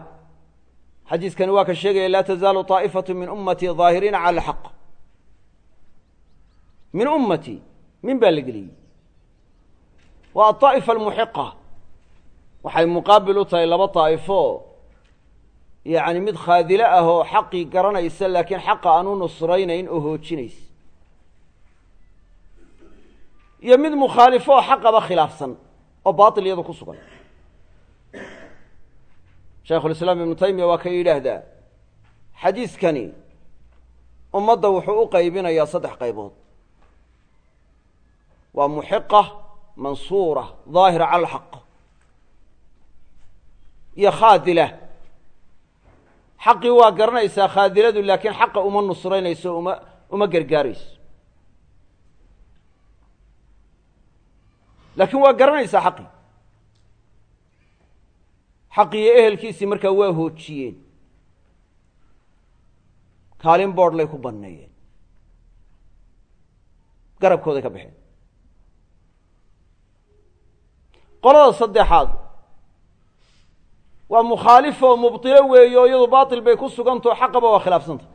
Xadiiskani waa ka sheegaya laa tazaalu taa'ifatu min ummatii daahiriina cala alxaq min ummatii min baa la geliyey. Waa adaa'ifa almuxiqa waxay muqaabil u tahay laba daa'ifo yacni mid khaadilo ah oo xaqii garanaysa laakiin xaqa aan u nusraynayn oo hoojinaysa. Iyo mid mukhaalifo oo xaqaba khilaafsan oo baatil iyado ku sugan. Shaykhulislaam ibnu taymiya waa ka yidhaahdaa xadiiskani ummadda wuxuu u qaybinayaa saddex qaybood. Waa muxiqa mansuura daahira cala alxaq iyo khaadila. Xaqii waa garanaysaa khaadiladu laakiin xaqa uma nusraynayso uma uma gargaarayso laakiin waa garanaysaa xaqii xaqi iyo ehelkiisii markaa waa hoojiyeen. Kaalin boodhlay ku banneeyeen garabkooday ka baxeen. Qolada saddexaad. Waa mukhaalifo mubtilo weeye oo iyadu baatil bay ku sugantao xaqaba waa khilaafsanta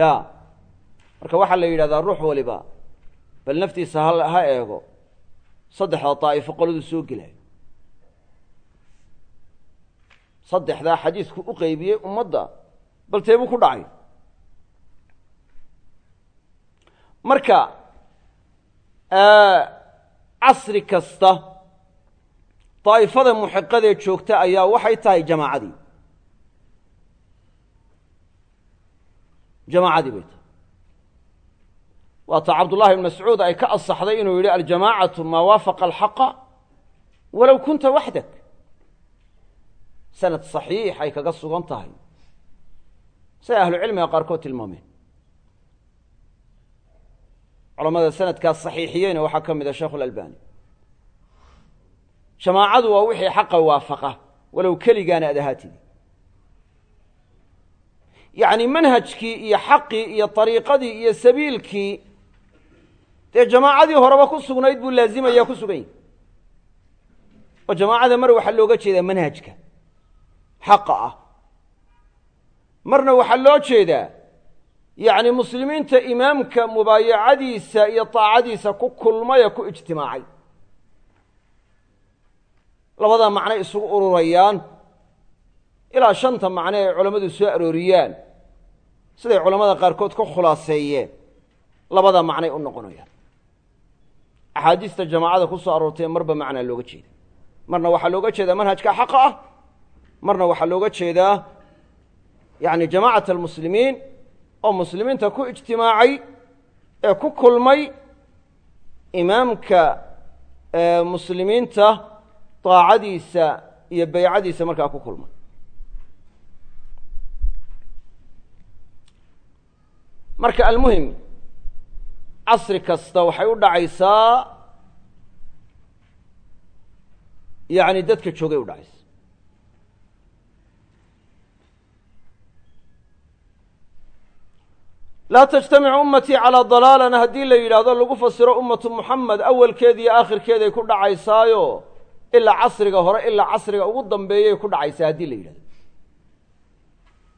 ya marka waxaa la yidhahdaa ruux waliba bal naftiisa ha ha eego saddexda daa'ifo qoladu soo gelaayo saddexdaa xadiisku u qeybiyey ummadda bal teebuu ku dhacay. Marka casri kasta daa'ifada muxiqadee joogta ayaa waxay tahay jamaacadii. Jamaacadii bay tahay waata cabdullahi ibn mascuud ay ka asaxday inuu yidhi aljamaacatu maa waafaqa alxaqa walow kunta waxdak sanad saxiix ay kaga sugan tahay. Say ahlucilmiga qaarkood tilmaameen. Culamada sanadkaas saxiixiyeyna waxaa ka mid a sheekhu lalbani jamaacadu waa wixii xaqa waafaqa walow keligaana ad ahaatidi yacni manhajkii iyo xaqii iyo ariiqadii iyo sabiilkii dee jamaacadii horeba ku sugnayd buu laazimaya ku sugan yahy oo jamaacada mar waxaa looga jeedaa manhajka. Xaqa ah. Marna waxaa loo jeedaa yacni muslimiinta imaamka mubaayacadiisa iyo daacadiisa ku kulmaya ku ijtimaacay. Labadaa macnay isugu ururayaan. Ilaa shanta macno ay culammadu soo arooriyaan. Siday culammada qaarkood ka khulaaseeyeen. Labadaa macnay u noqonayaan axaadiista jamaacada ku soo aroortay marba macnaa looga jeeda marna waxaa looga jeedaa manhajka xaqa ah marna waxaa looga jeedaa yacni jamaacat almuslimiin oo muslimiinta ku ijtimaacay ee ku kulmay imaamka muslimiinta daacadiisa iyo baycadiisa markaa ku kulmay. Marka almuhim casri kasta waxay u dhacaysaa yacni dadka joogay u dhacaysa. Laa tajtamicu ummatii calaa dalaalana haddii la yidhaahdo lagu fasiro ummatu muxamed awalkeeda iyo aakhirkeeday ku dhacaysaayo ilaa casriga hore ilaa casriga ugu dambeeyay ku dhacaysaa haddii la yidhahdo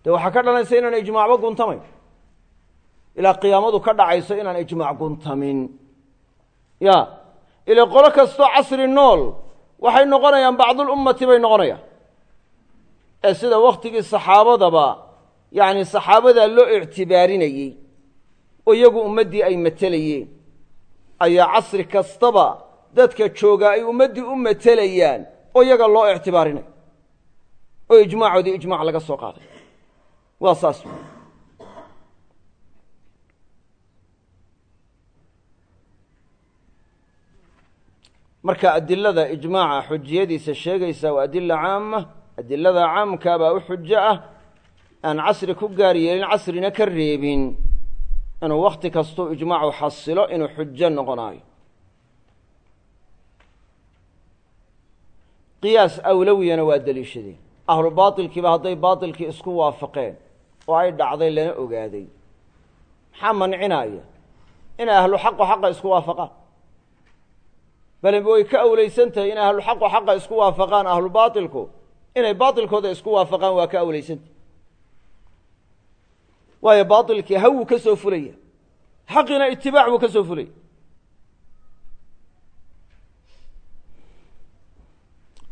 dee waxaa ka dhalanaysa inaan ijmaacba guntamayn ilaa qiyaamadu ka dhacayso inaan ijmaac guntamin. Ya ila qolo kastoo casri nool waxay noqonayaan bacdulummati bay noqonayaan. Ee sida wakhtigii saxaabadaba yacni saxaabadaa loo ictibaarinayey oo iyagu ummaddii ay matelayeen ayaa casri kastaba dadka joogaa ay ummaddii u matelayaan oo iyaga loo ictibaarinayo oo ijmaacoodii ijmaac laga soo qaaday. Waa saas marka adilada ijmaaca xujiyadiisa sheegaysa waa adila caama adilada caamkaa baa u xujo ah aan casri ku gaar yeelin casrina ka reebin. Inuu wakhti kastuu ijmaacu xasilo inuu xujo noqonaayo. Qiyaas awlawiyana waa deliishadeen ahlu baatilkiiba hadday baatilkii isku waafaqeen oo ay dhacday lana ogaaday. Maxaa mancinaya inay ahlu xaqu xaqa isku waafaqaan bale way ka awlaysan tahay inay ahlu xaqu xaqa isku waafaqaan ahlu baatilku inay baatilkooda isku waafaqaan waa ka awlaysantahy waayo baatilkii hawuu ka soo fulaya xaqiina itibaac buu ka soo fulaya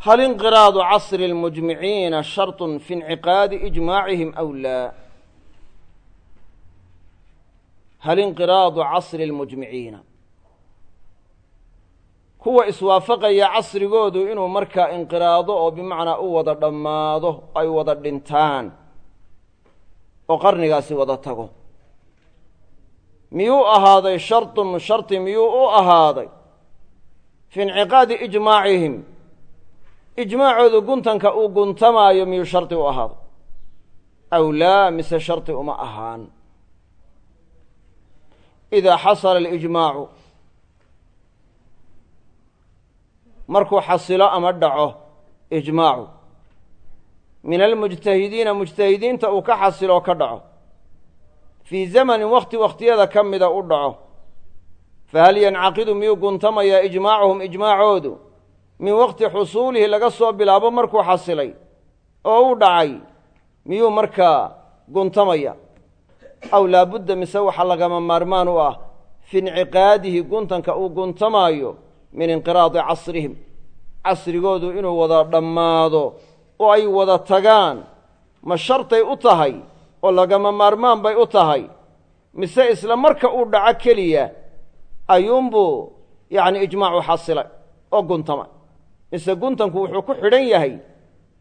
hal inqiraadu casri اlmujmiciina sharط fi اnciqaadi ijmaacihim aw laa hal inqiraadu casri اlmujmiciina kuwa iswaafaqaya casrigoodu inuu markaa inqiraado oo bimacnaa u wada dhammaado ay wada dhintaan oo qarnigaasi wada tago. Miyuu ahaaday shartun sharti miyuu u ahaaday? Fi inciqaadi ijmaacihim. Ijmaacoodu guntanka uu guntamaayo miyuu shardi u ahaaday? Aw laa mise shardi uma ahaan. Idaa xasala alijmaacu markuu xasilo ama dhaco ijmaacu. Min almujtahidiina mujtahidiinta uu ka xasilo ka dhaco. Fii zamanin wakti wakhtiyada ka mida u dhaco. Fahal yancaqidu miyuu guntamayaa ijmaacuhum ijmaacoodu? Min waqti xusuulihi laga soo bilaabo markuu xasilay oo u dhacay miyuu markaa guntamaya aw laabudda mise waxa lagama maarmaan u ah fi inciqaadihi guntanka uu guntamaayo min inqiraadi casrihim. Casrigoodu inuu wada dhammaado oo ay wada tagaan ma shartay u tahay oo lagama maarmaan bay u tahay. Mise isla marka uu dhaco keliya ayuunbuu yacni ijmaacu xasilay oo guntama. Mise guntanku wuxuu ku xidhan yahay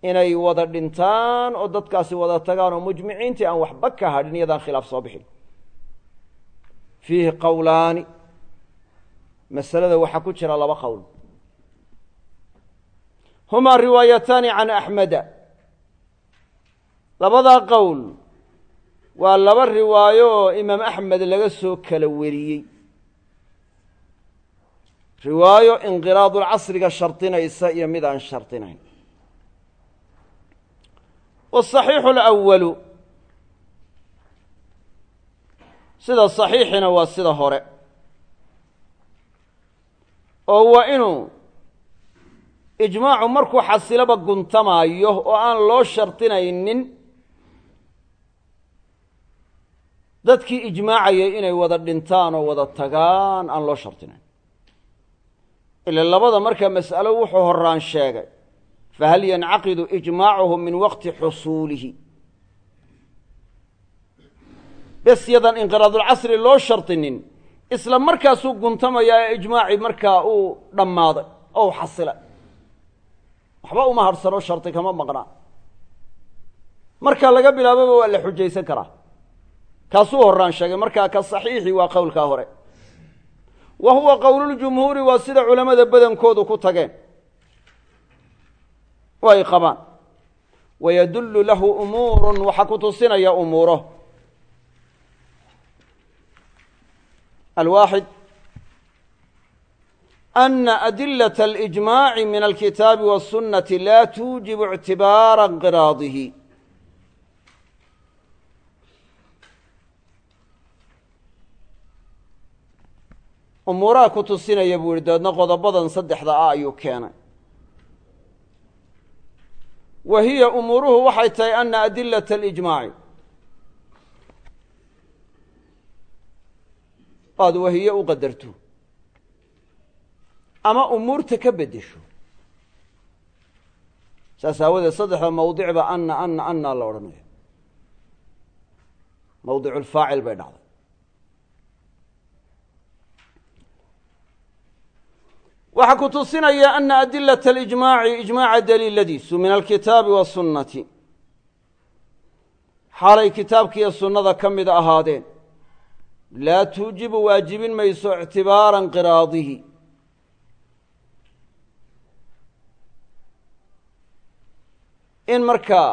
inay wada dhintaan oo dadkaasi wada tagaan oo mujmiciintii aan waxba ka hadhin iyadaan khilaaf soo bixin. Fiihi qowlaani masalada waxaa ku jira laba qowl humaa riwaayataani can axmeda labadaa qowl waa laba riwaayo oo imaam axmed laga soo kala wariyey. Riwaayo inqiraadulcasriga shardinaysa iyo mid aan shardinayn wasaxiixu alawalu sida saxiixina waa sida hore oo waa inuu ijmaacu markuu xasiloba guntamaayo oo aan loo shardinaynin dadkii ijmaacayay inay wada dhintaan oo wada tagaan aan loo shardinayn ila labada markaa mas'alo wuxuu horaan sheegay fahal yancaqidu ijmaacuhu min waqti xusuulihi? Bes yadan inqiraadulcasri loo shardinin isla markaasuu guntamayaa ee ijmaacii markaa uu dhammaaday oo u xasilay waxba uma hadhsano shardi kama maqnaa. Marka laga bilaababa waa la xujaysan karaa. Kaasuu horaan sheegay markaa ka saxiixi waa qowlkaa hore. Wa huwa qowluljumhuuri waa sida culammada badankoodu ku tageen. Oo ay qabaan wayadullu lahu umuurun waxaa ku tusinaya umuuro alwaaxid ana adilaة اlijmaaci min alkitaabi wالsunati laa tuujibu اctibaara inqiraadihi umuuraha ku tusinaya buu yihi dabeedna qodobadan saddexda ah ayuu keenay wa hiya umuuruhu waxay tahay ana adilaة اlijmaaci oad wahiyo u qadarto. Ama umuurta ka bedesho saas aawadeed saddexda mawdicba ana ana ana la odhanaya mawdiclfaacil bay dhacday. Waxaa ku tusinaya ana adilaة اlijmaaci ijmaaca daliiladiisu min alkitaabi wasunnati xaalay kitaabkiiyo sunnada ka mid ahaadeen laa tuujibu waajibin mayso ictibaara inqiraadihi in markaa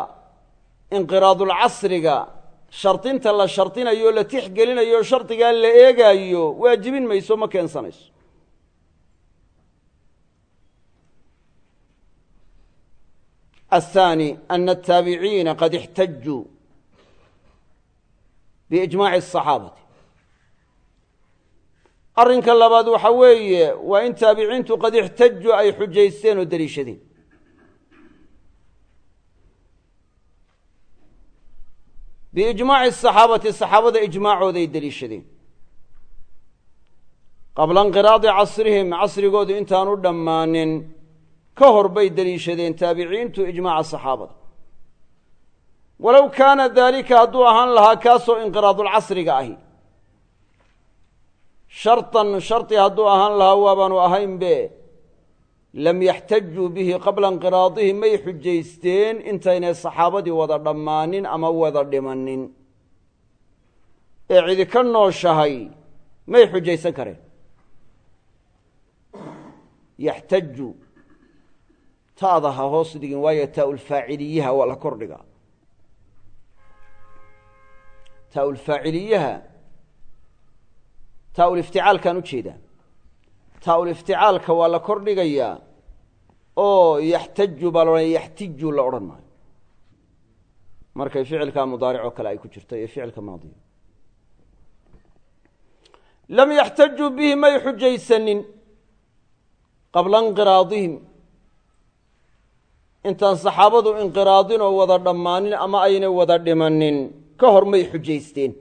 inqiraadulcasriga shardinta la shardinayo o la tixgelinayo shardigaa la eegaayo waajibin mayso ma keensanayso الثاني أن التاabiciina qad اxtajuu بإجmاع الصaxaabati arrinka labaad waxa weeye waa in taabiciintu qad ixtajuu ay xujaysteen oo deliishadeen. Biijmaaci asaxaabati saxaabada ijmaacooda ay deliishadeen. Qabla inqiraadi casrihim casrigoodu intaanu dhammaanin ka hor bay deliishadeen taabiciintu ijmaaca saxaabada. Walow kaana daalika hadduu ahaan lahaa kaasoo inqiraadulcasriga ahi shartan shardi hadduu ahaan lahaa waabaanu ahaynbe lam yaxtajuu bihi qabla inqiraadihi may xujaysteen intaynay saxaabadii wada dhammaanin ama wada dhimanin ee cidi ka nooshahay may xujaysan kareen yaxtaju taada ha hoos dhigin waayo taa-ulfaaciliyaha waa la kordhigaa taa-ulfaaciliyaha taa-ulifticaalkaan u jeedaa. Taa-ulifticaalka waa la kordhigayaa oo yaxtaju baa la yaxtiju la odhan maayo. Markay ficilkaa mudaaric oo kale ay ku jirto iyo ficilka maadiga lam yaxtajuu bihi may xujaysanin qabla inqiraadihim. Intaan saxaabadu inqiraadin oo wada dhammaanin ama aynay wada dhimanin ka hor may xujaysteen.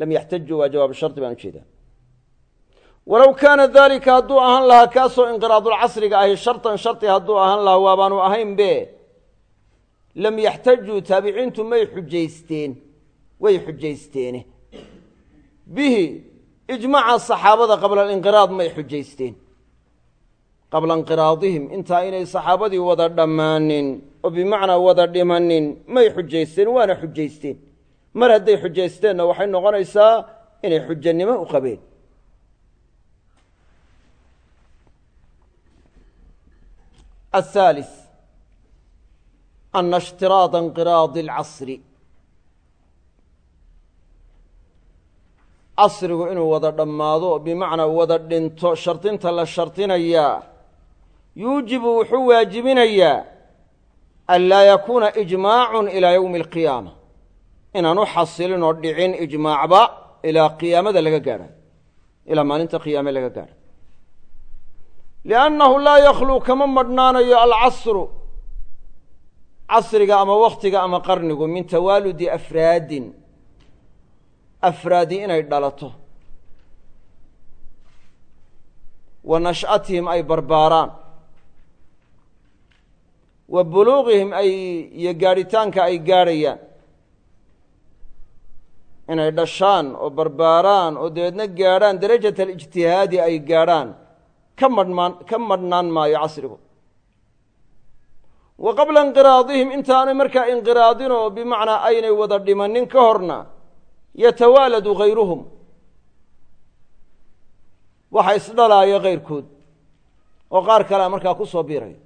Lam yaxtajuu waa jawaab shardi baan u jeedaa walow kaana daalika hadduu ahaan lahaa kaasoo inqiraadulcasriga ahi shartan shardi hadduu ahaan lahaa waabaanu ahaynbe lam yaxtajuu taabiciintu may xujaysteen way xujaysteene bihi ijmaaca saxaabada qabla alinqiraad may xujaysteen. Qabla inqiraadihim intaa inay saxaabadii wada dhammaanin oo bimacnaa wada dhimanin may xujaysteen waana xujaysteen. Mar hadday xujaysteenna waxay noqonaysaa inay xujanimo u qabeen الثالث أن اشhtiraaط انqiraad الcasri casrigu inuu wada dhammaado bimacnaa wada dhinto shardinta la shardinayaa yuujibu wuxuu waajibinayaa an laa yakuuna ijmaacu ilaa ywmi اlqiyaama inaanu xasilin oo dhicin ijmaacba ilaa qiyaamada laga gaadha ilaa maalinta qiyaame laga gaadha liannahu laa yakhluu kama madhnaanayo alcasru casriga ama wakhtiga ama qarnigu min tawaaludi afraadin afraadi inay dhalato wa nash'atihim ay barbaaraan wa buluuqihim ay iyo gaadhitaanka ay gaadhayaan inay dhashaan oo barbaaraan oo dabeedna gaadhaan darajat alijtihaadi ay gaadhaan ka madhnaan ka madhnaan maayo casrigu. Wa qabla inqiraadihim intaanay markaa inqiraadin oo bimacnaa aynay wada dhimanin ka horna yatawaaladu hayruhum waxa isdhalaaya kayrkood oo qaar kalea markaa ku soo biiraya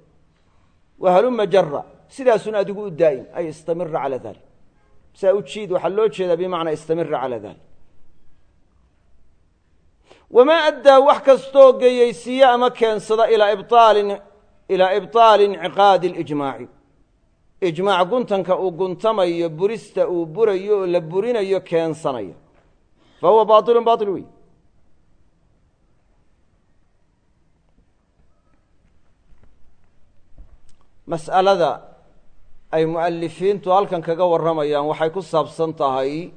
wahaluma jara sidaasun adigu u daa'im ay istamira calaa dalik saa u jiid waxaa loo jeedaa bimacnaa istamira calaa dalik wamaa addaa wax kastoo geyeysiiye ama keensada ilaa ibaalin ilaa ibطaali inciqaadi اlijmaaci ijmaac guntanka uu guntamayo burista uu burayo oo la burinayo keensanayo fa huwa bailun bail wey mas'alada ay mu'alifiintu halkan kaga warramayaan waxay ku saabsan tahay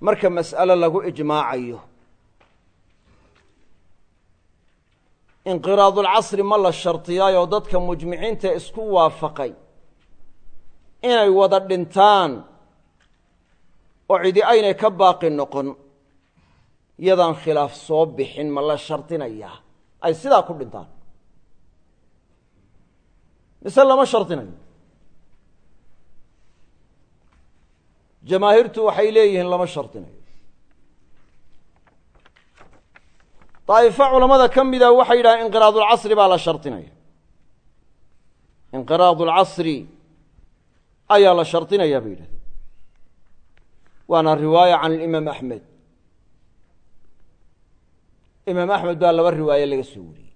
marka mas'alo lagu ijmaacayo inqiraadulcasri ma la shardiyaayoo dadka mujmiciinta isku waafaqay inay wada dhintaan oo cidi aynay ka baaqi noqon yadaan khilaaf soo bixin ma la shardinayaa ay sidaa ku dhintaan. Mise lama shardinayo jamaahiirtu waxay leeyihiin lama shardinayo daa'ifo culamada ka mida waxay yidhahaan inqiraadulcasri baa la shardinaya inqiraadulcasri ayaa la shardinaya bay yidhahdeen. Waana riwaaya can alimaam axmed. Imaam axmed baa laba riwaaye laga soo wariyey.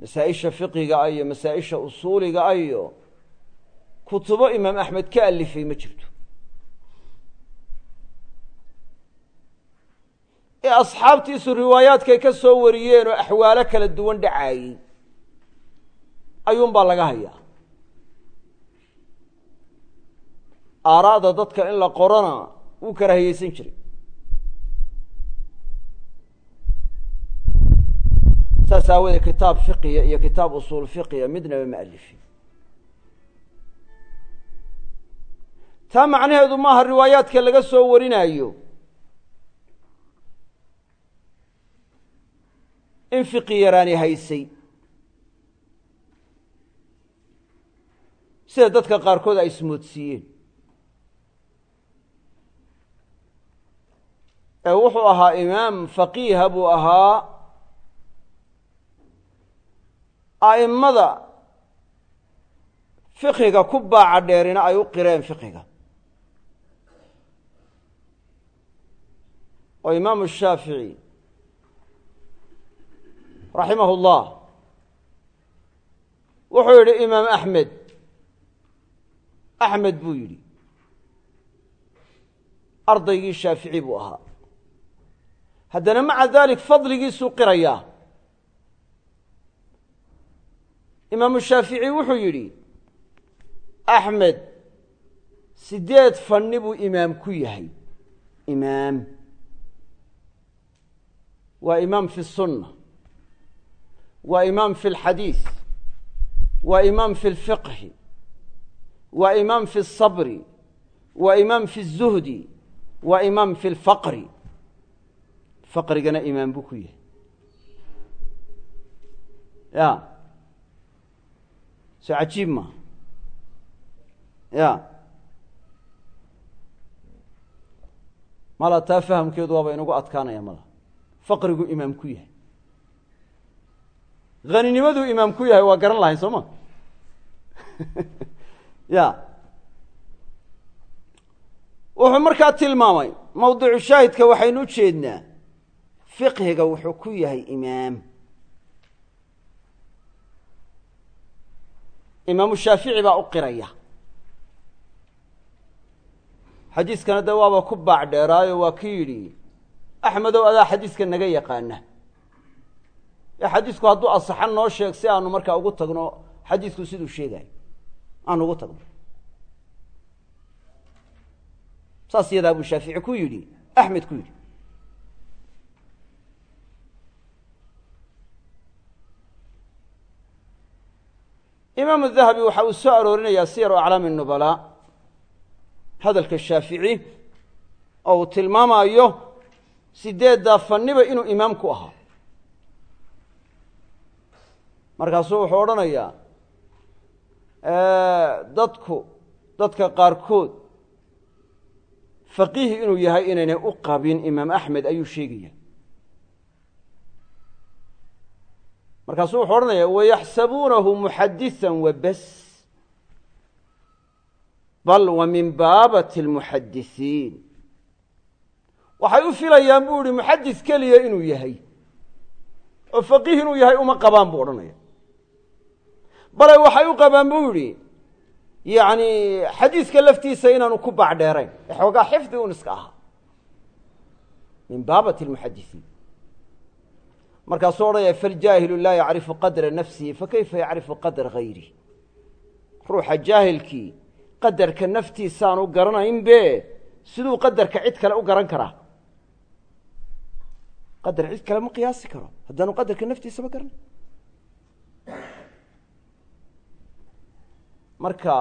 Masaa-isha fiqiga ah iyo masaa-isha usuuliga ah iyo kutubo imaam axmed ka alifay ma jirto. Ee asxaabtiisu riwaayaadkay ka soo wariyeen oo axwaalo kala duwan dhacaayey ayuunbaa laga hayaa. Aaraa'da dadka in la qorona wuu karaahiyeysan jiray. Saas aawoodee kitaab fiqiya iyo kitaab usuul fiqiya midnaba ma alifin taa macnaheedu maaha riwaayaadka laga soo warinaayo. In fiqi yaraani haysay. Sida dadka qaarkood ay ismoodsiiyeen. Ee wuxuu ahaa imaam faqiiha buu ahaa a'immada fiqiga ku baaca dheerina ay u qireen fiqiga oo imaamu shaafici raximah اllah wuxuu yidhi imaam axmed axmed buu yidhi ardaygii shaafici buu ahaa. Haddana maca dalik fadligiisuu qirayaa. Imaamu shaafici wuxuu yidhi axmed sideed fanni buu imaam ku yahay. Imaam waa imaam fi الsunna waa imaam fi اlxadiid waa imaam fi اlfiqhi waa imaam fi الصabri waa imaam fi الzuhdi waa imaam fi اlfaqri faqrigana imaam buu ku yahay ya soo cajiib maaha ya mala taa fahamkeedu waaba inagu adkaanaya mala faqrigu imaam ku yahay. Haninimadu imaam ku yahay waa garan lahayn soo ma? [LAUGHS] Ya. Wuxuu markaa tilmaamay mawdicu shaahidka waxaynu u jeednaa fiqhiga wuxuu ku yahay imaam. Imaamu shaafici baa u qiraya. Xadiiskana de waaba ku baac dheeraayo waa ki yidhi axmedow adaa xadiiska naga yaqaana xadiisku hadduu asaxan noo sheeg si aanu markaa ugu tagno xadiisku siduu sheegayo aanu ugu tagno saas yadaa buu shaafici ku yidhi axmed ku yidhi imaamu dahabi waxa uu soo aroorinayaa siyaru aclaami nubalaa hadalka shaafici oo uu tilmaamayo sideeddaa fanniba inuu imaam ku ahaa. Markaasuu wuxuu odhanayaa dadku dadka qaarkood faqiih inuu yahay inaynay u qabin imaam axmed ayuu sheegaya markaasuu wuxuu odhanaya wayaxsabuunahu muxaditha wabas bal wa min baabati اlmuxadisiin waxay u filayaan buu ihi muxadis keliya inuu yahay. Oo faqiih inuu yahay uma qabaan buu odhanaya. Bale waxay u qabaan buu yidhi yacni xadiiska laftiisa inaanu ku baacdheerayn ee xoogaa xifdi un iska ahaa. Min baabati اlmuxadisiin markaasuu odhanaya faljaahilu laa yacrifu qadra nafsihi fakayfa yacrifu qadra gayrih ruuxa jaahilkii qadarka naftiisaanu garanaynbe siduu qadarka cid kale u garan karaa qadar cid kale ma qiyaasi karo. Haddaanu qadarka naftiisaba garanay marka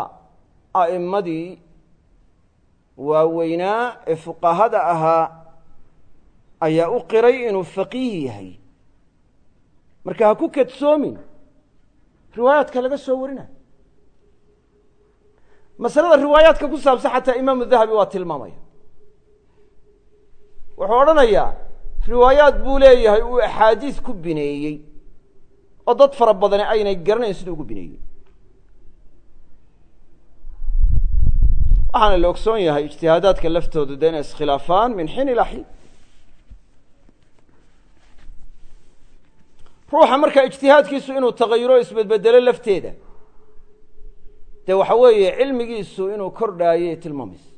a'immadii waaweynaa ee fuqahada ahaa ayaa u qiray inuu faqiih yahay. Marka ha ku kadsoomin riwaayaadka laga soo warina. Masalada riwaayaadka ku saabsan xataa imaamu dahabi waa tilmaamaya. Wuxuu odhanayaa riwaayaad buu leeyahay uu axaadiis ku bineeyey. oo dad fara badani aynay garanayn siduu ugu bineeyey. waxaana la ogsoon yahay ijtihaadaadka laftoodu de inay iskhilaafaan min xiin ilaa xiin. ruuxa markaa ijtihaadkiisu inuu tagayuro isbedbedelo lafteeda. dee waxa weeye cilmigiisu inuu kordhaayo tilmaamaysa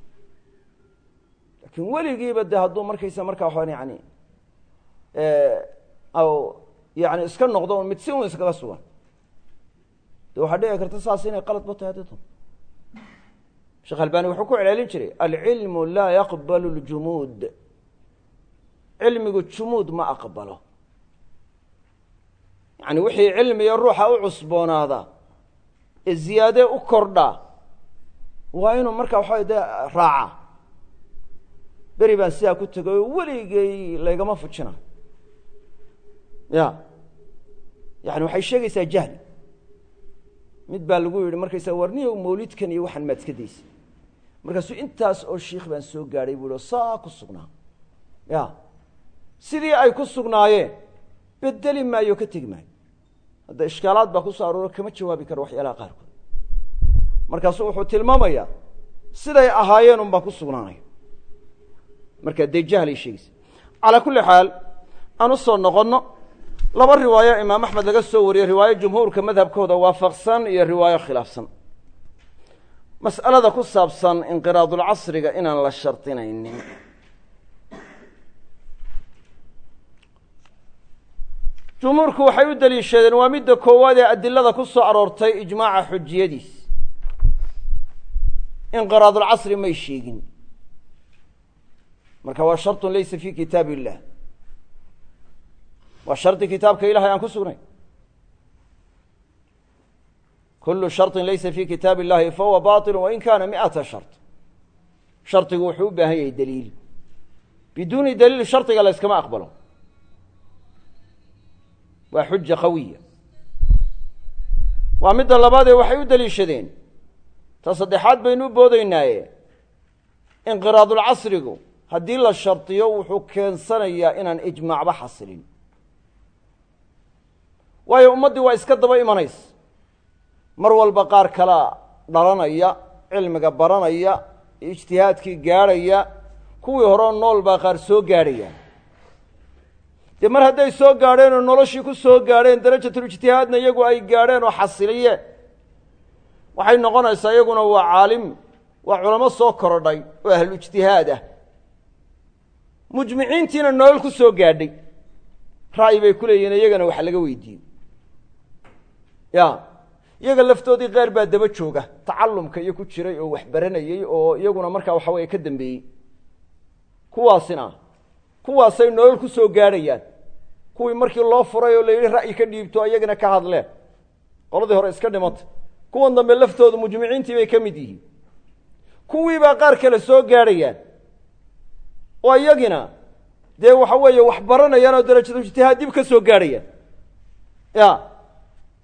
laakiin weligiiba de hadduu markaysa markaa waxaan yani yani iska noqdo mid si un iskaga sugan. De waxaa dhici karta saas inay qalad ba tahay haddii sheekh albani wuxuu ku celcelin jiray alcilmu laa yaqbalu ljumuud cilmigu jumuud ma aqbalo. Yani wixii cilmiga ruuxa u cusboonaada ee ziyaade u kordha waa inuu markaa waxaway de raaca. Beri baan sidaa ku tegay weligay laygama fujina ya. Yani waxay sheegaysaa jahli mid baa lagu yidhi markaysa warniyow mawlidkan iyo waxaan maad iska daysa markaasuu intaas oo shiikh baan soo gaadhay buu yihi saa ku sugnaa. Ya. Sidii ay ku sugnaayeen bedeli maayo ka tegi maayo. Hadda ishkaalaad baa ku soo arooro kama jawaabi karo waxyaalaha qaarkood. Markaasuu wuxuu tilmaamayaa siday ahaayeen un baa ku sugnaanaya. Marka dee jahlay sheegaysa. Calaa kulli xaal aan u soo noqonno laba riwaayo imaam axmed laga soo wariyey riwaayo jumhuurka madhabkooda waafaqsan iyo riwaayo khilaafsan. Mas'alada ku saabsan inqiraadulcasriga inaan la shardinaynin jumhuurku waxay u deliishadeen waa midda koowaad ee adilada ku soo aroortay ijmaaca xujiyadiis. Inqiraadulcasri may sheegin. Marka waa sharطun laysa fi kitaab illah waa shardi kitaabka ilahay aan ku sugnay. Kulu sharطi laysa fi kitaab illahi fahuwa baطil wain kana miata shart. Shardigu wuxuu u baahan yahay daliil. Biduuni daliil shardiga la yskama aqbalo. Waa xuja qawiya. Waa midda labaadee waxay u deliishadeen ta saddexaad baynu u boodeynaaye inqiraadulcasrigu haddii la shardiyo wuxuu keensanayaa inaan ijmaacba xasilin waayo ummaddii waa iska daba imanaysa mar walba qaar kalea dhalanaya cilmiga baranaya ijtihaadkii gaadhaya kuwii horeo nool baa qaar soo gaadhaya dee mar hadday soo gaadheen oo noloshii ku soo gaadheen darajatulijtihaadna iyagu ay gaadheen oo xasiliyeen waxay noqonaysaa iyaguna waa caalim waa culamo soo korodhay oo ahlu ijtihaad ah. Mujmiciintiina nolol ku soo gaadhay. Ra'yi bay ku leeyihiin iyagana wax laga weydiiyo ya. Iyaga laftoodii qaar baa daba jooga tacalumka iyo ku jiray oo wax baranayey oo iyaguna markaa waxa weye ka dambeeyey. Kuwaasina kuwaasay nolol ku soo gaadhayaan kuwii markii loo furay oo la yidhi ra'yi ka dhiibto iyagana ka hadleen qoladii hore iska dhimata. Kuwan dambe laftoodu mujmiciintii bay ka mid yihiin. Kuwiibaa qaar kale soo gaadhayaan oo iyagina dee waxa weeye wax baranayaan oo darajadu ijtihaad dib ka soo gaadhayaan ya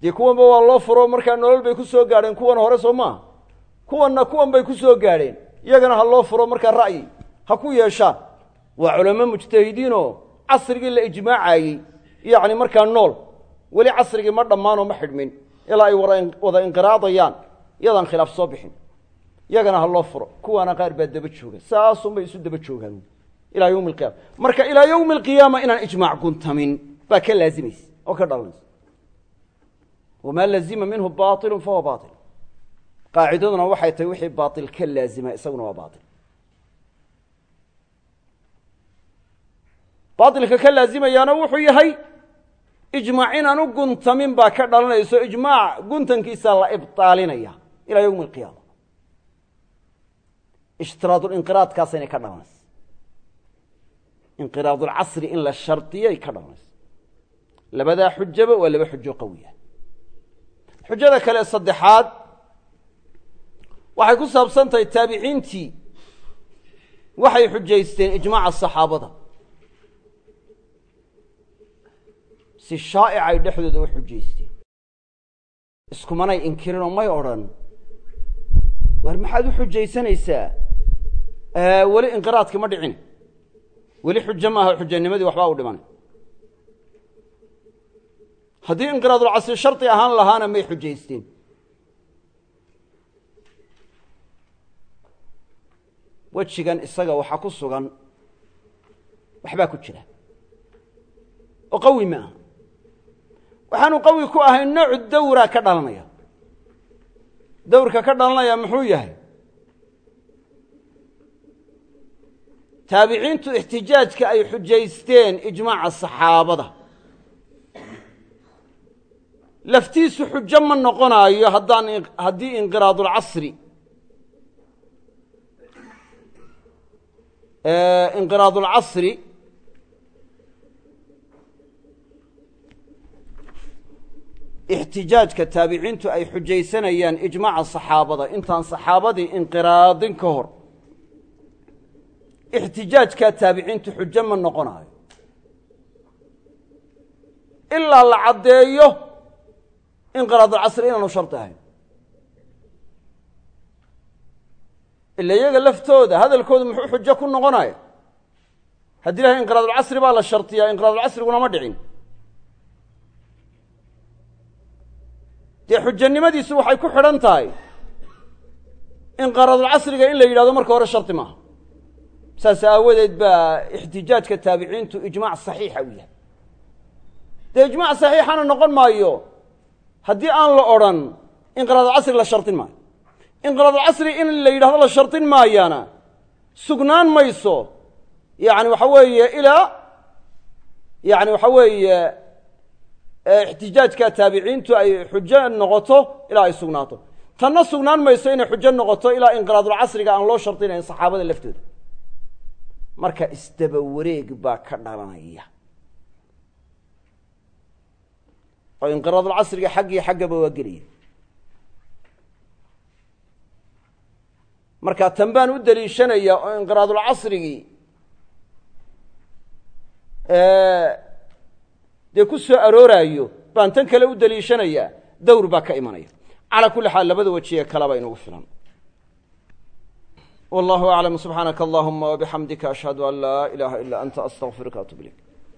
dee kuwanba waa loo furo markaa nolol bay ku soo gaadheen kuwan hore soo maaha kuwanna kuwan bay ku soo gaadheen. Iyagana ha loo furo markaa ra'yi ha ku yeeshaan waa culamo mujtahidiinoo casrigii la ijmaacayey. Yacni markaa nool weli casrigii ma dhammaanoo ma xidhmin. Ilaa ay wada inqiraadayaan iyadaan khilaaf soo bixin. Iyagana ha loo furo. Kuwaana qaar baa daba jooga saasunbay isu daba joogaan. Ilaa yowmi alqiyama marka ilaa yowmi alqiyaama inaan ijmaac guntamin baa ka laazimaysa oo ka dhalanaysa wamaa lazima minhu bailun fahuwa bail qaacidaduna waxay tahay wixii baail ka laazima isaguna waa baail baailka ka laazimayaana wuxuu yahay ijmaac inaan u guntamin baa ka dhalanayso ijmaac guntankiisa la ibaalinaya ilaa yowmi alqiyaama ishtiraadlinqiraadkaasayna ka dhalanaysa inqiraadulcasri in la shardiyay ka dhalanaysa labadaa xujaba waa xujada kale saddexaad waxay ku saabsan tahay taabiciintii. Waxay xujaysteen ijmaaca saxaabada. Si shaa'ic ay dhexdooda u xujaysteen. Iskumanay inkirinoo may odhan. War maxaad u xujaysanaysaa weli inqiraadki ma dhicin. Weli xujo maaha xujanimadii waxbaa u dhimanay haddii inqiraadulcasri shardi ahaan lahaana may xujaysteen. Wejigan isaga waxaa ku sugan waxbaa ku jira. Oo qawi ma aha. Waxaanu qawi ku ahayn noocu dawra ka dhalanaya. Dawrka ka dhalanaya muxuu yahay? Taabiciintu ixtijaajka ay xujaysteen ijmaaca saxaabada laftiisu xujo ma noqonaayo haddaan haddii inqiraadulcasri inqiraadulcasri ixtijaajka taabiciintu ay xujaysanayaan ijmaaca saxaabada. Intaan saxaabadii inqiraadin ka hor. Ixtijaajkaa taabiciintu xujo ma noqonaayo. Ilaa la caddeeyo inqiraadulcasri inaanu shardi ahayn. Ila iyaga laftooda hadalkooda muxuu xujo ku noqonaya haddii lahay inqiraadulcasri baa la shardiyaa inqiraadulcasriguna ma dhicin. Dee xujanimadiisu waxay ku xidhan tahay inqiraadulcasriga in la yidhahdo marka hore shardi maaha. Saas aawadeed baa ixtijaajka taabiciintu ijmaac saxiixa u yahay. Dee ijmaac saxiixana noqon maayo haddii aan la odrhan inqiraadulcasri la shardin maayo. Inqiraadulcasri in la yidhahdo la shardin maayaana sugnaan mayso yani waxa weeye ilaa yani waxa weeye ixtijaajka taabiciintu ay xujo noqoto ilaa ay sugnaato. Tanna sugnaan mayso inay xujo noqoto ilaa inqiraadulcasriga aan loo shardinayn saxaabada laftooda. Marka isdaba wareeg baa ka dhalanaya oo inqiraadulcasriga xaggii xaggaba waa gelaya marka tan baan u deliishanaya oo inqiraadulcasrigii dee ku soo arooraayo baan tan kale u deliishanayaa dawr baa ka imanaya. Calaa kulli xaal labada wejiye kalaba inugu filan. Wallahu aclam subxaanaka allahuma wabixamdika ashhadu an laa ilaaha ila anta astaqfiruka atub